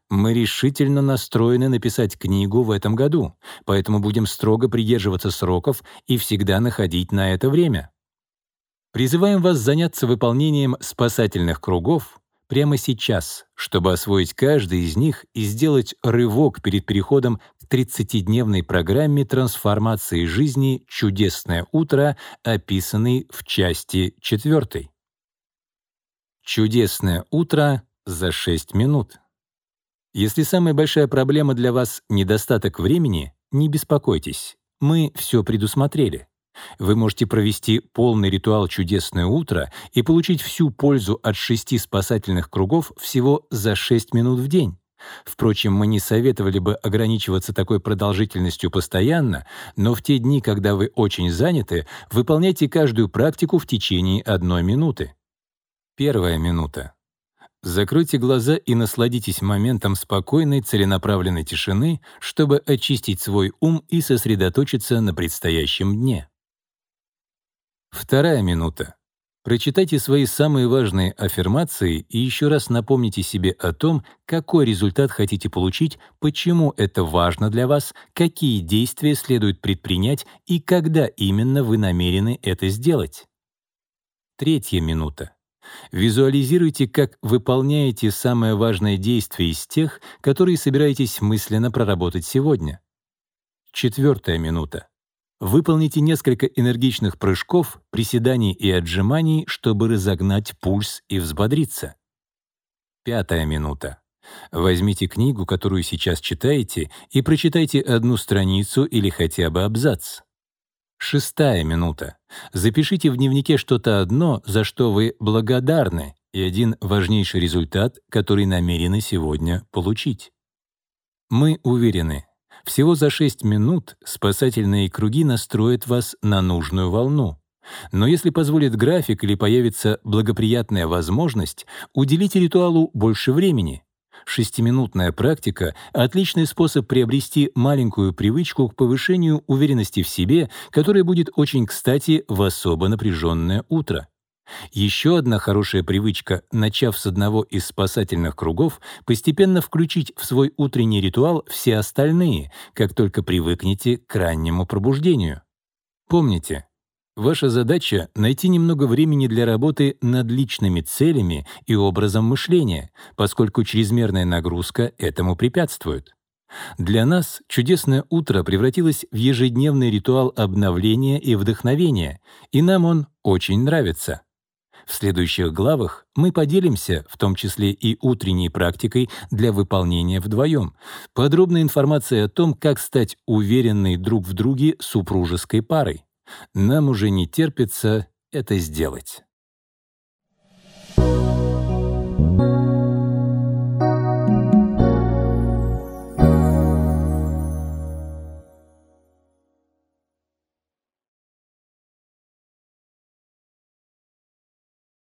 Мы решительно настроены написать книгу в этом году, поэтому будем строго придерживаться сроков и всегда находить на это время. Призываем вас заняться выполнением спасательных кругов прямо сейчас, чтобы освоить каждый из них и сделать рывок перед переходом к 30-дневной программе трансформации жизни «Чудесное утро», описанной в части 4. «Чудесное утро» за 6 минут. Если самая большая проблема для вас — недостаток времени, не беспокойтесь, мы все предусмотрели. Вы можете провести полный ритуал «Чудесное утро» и получить всю пользу от шести спасательных кругов всего за 6 минут в день. Впрочем, мы не советовали бы ограничиваться такой продолжительностью постоянно, но в те дни, когда вы очень заняты, выполняйте каждую практику в течение одной минуты. Первая минута. Закройте глаза и насладитесь моментом спокойной, целенаправленной тишины, чтобы очистить свой ум и сосредоточиться на предстоящем дне. Вторая минута. Прочитайте свои самые важные аффирмации и еще раз напомните себе о том, какой результат хотите получить, почему это важно для вас, какие действия следует предпринять и когда именно вы намерены это сделать. Третья минута. Визуализируйте, как выполняете самое важное действие из тех, которые собираетесь мысленно проработать сегодня. Четвертая минута. Выполните несколько энергичных прыжков, приседаний и отжиманий, чтобы разогнать пульс и взбодриться. Пятая минута. Возьмите книгу, которую сейчас читаете, и прочитайте одну страницу или хотя бы абзац. Шестая минута. Запишите в дневнике что-то одно, за что вы благодарны, и один важнейший результат, который намерены сегодня получить. Мы уверены, всего за 6 минут спасательные круги настроят вас на нужную волну. Но если позволит график или появится благоприятная возможность, уделите ритуалу больше времени. Шестиминутная практика — отличный способ приобрести маленькую привычку к повышению уверенности в себе, которая будет очень кстати в особо напряженное утро. Еще одна хорошая привычка, начав с одного из спасательных кругов, постепенно включить в свой утренний ритуал все остальные, как только привыкнете к раннему пробуждению. Помните, ваша задача — найти немного времени для работы над личными целями и образом мышления, поскольку чрезмерная нагрузка этому препятствует. Для нас чудесное утро превратилось в ежедневный ритуал обновления и вдохновения, и нам он очень нравится. В следующих главах мы поделимся, в том числе и утренней практикой для выполнения вдвоем. Подробная информация о том, как стать уверенной друг в друге супружеской парой. Нам уже не терпится это сделать.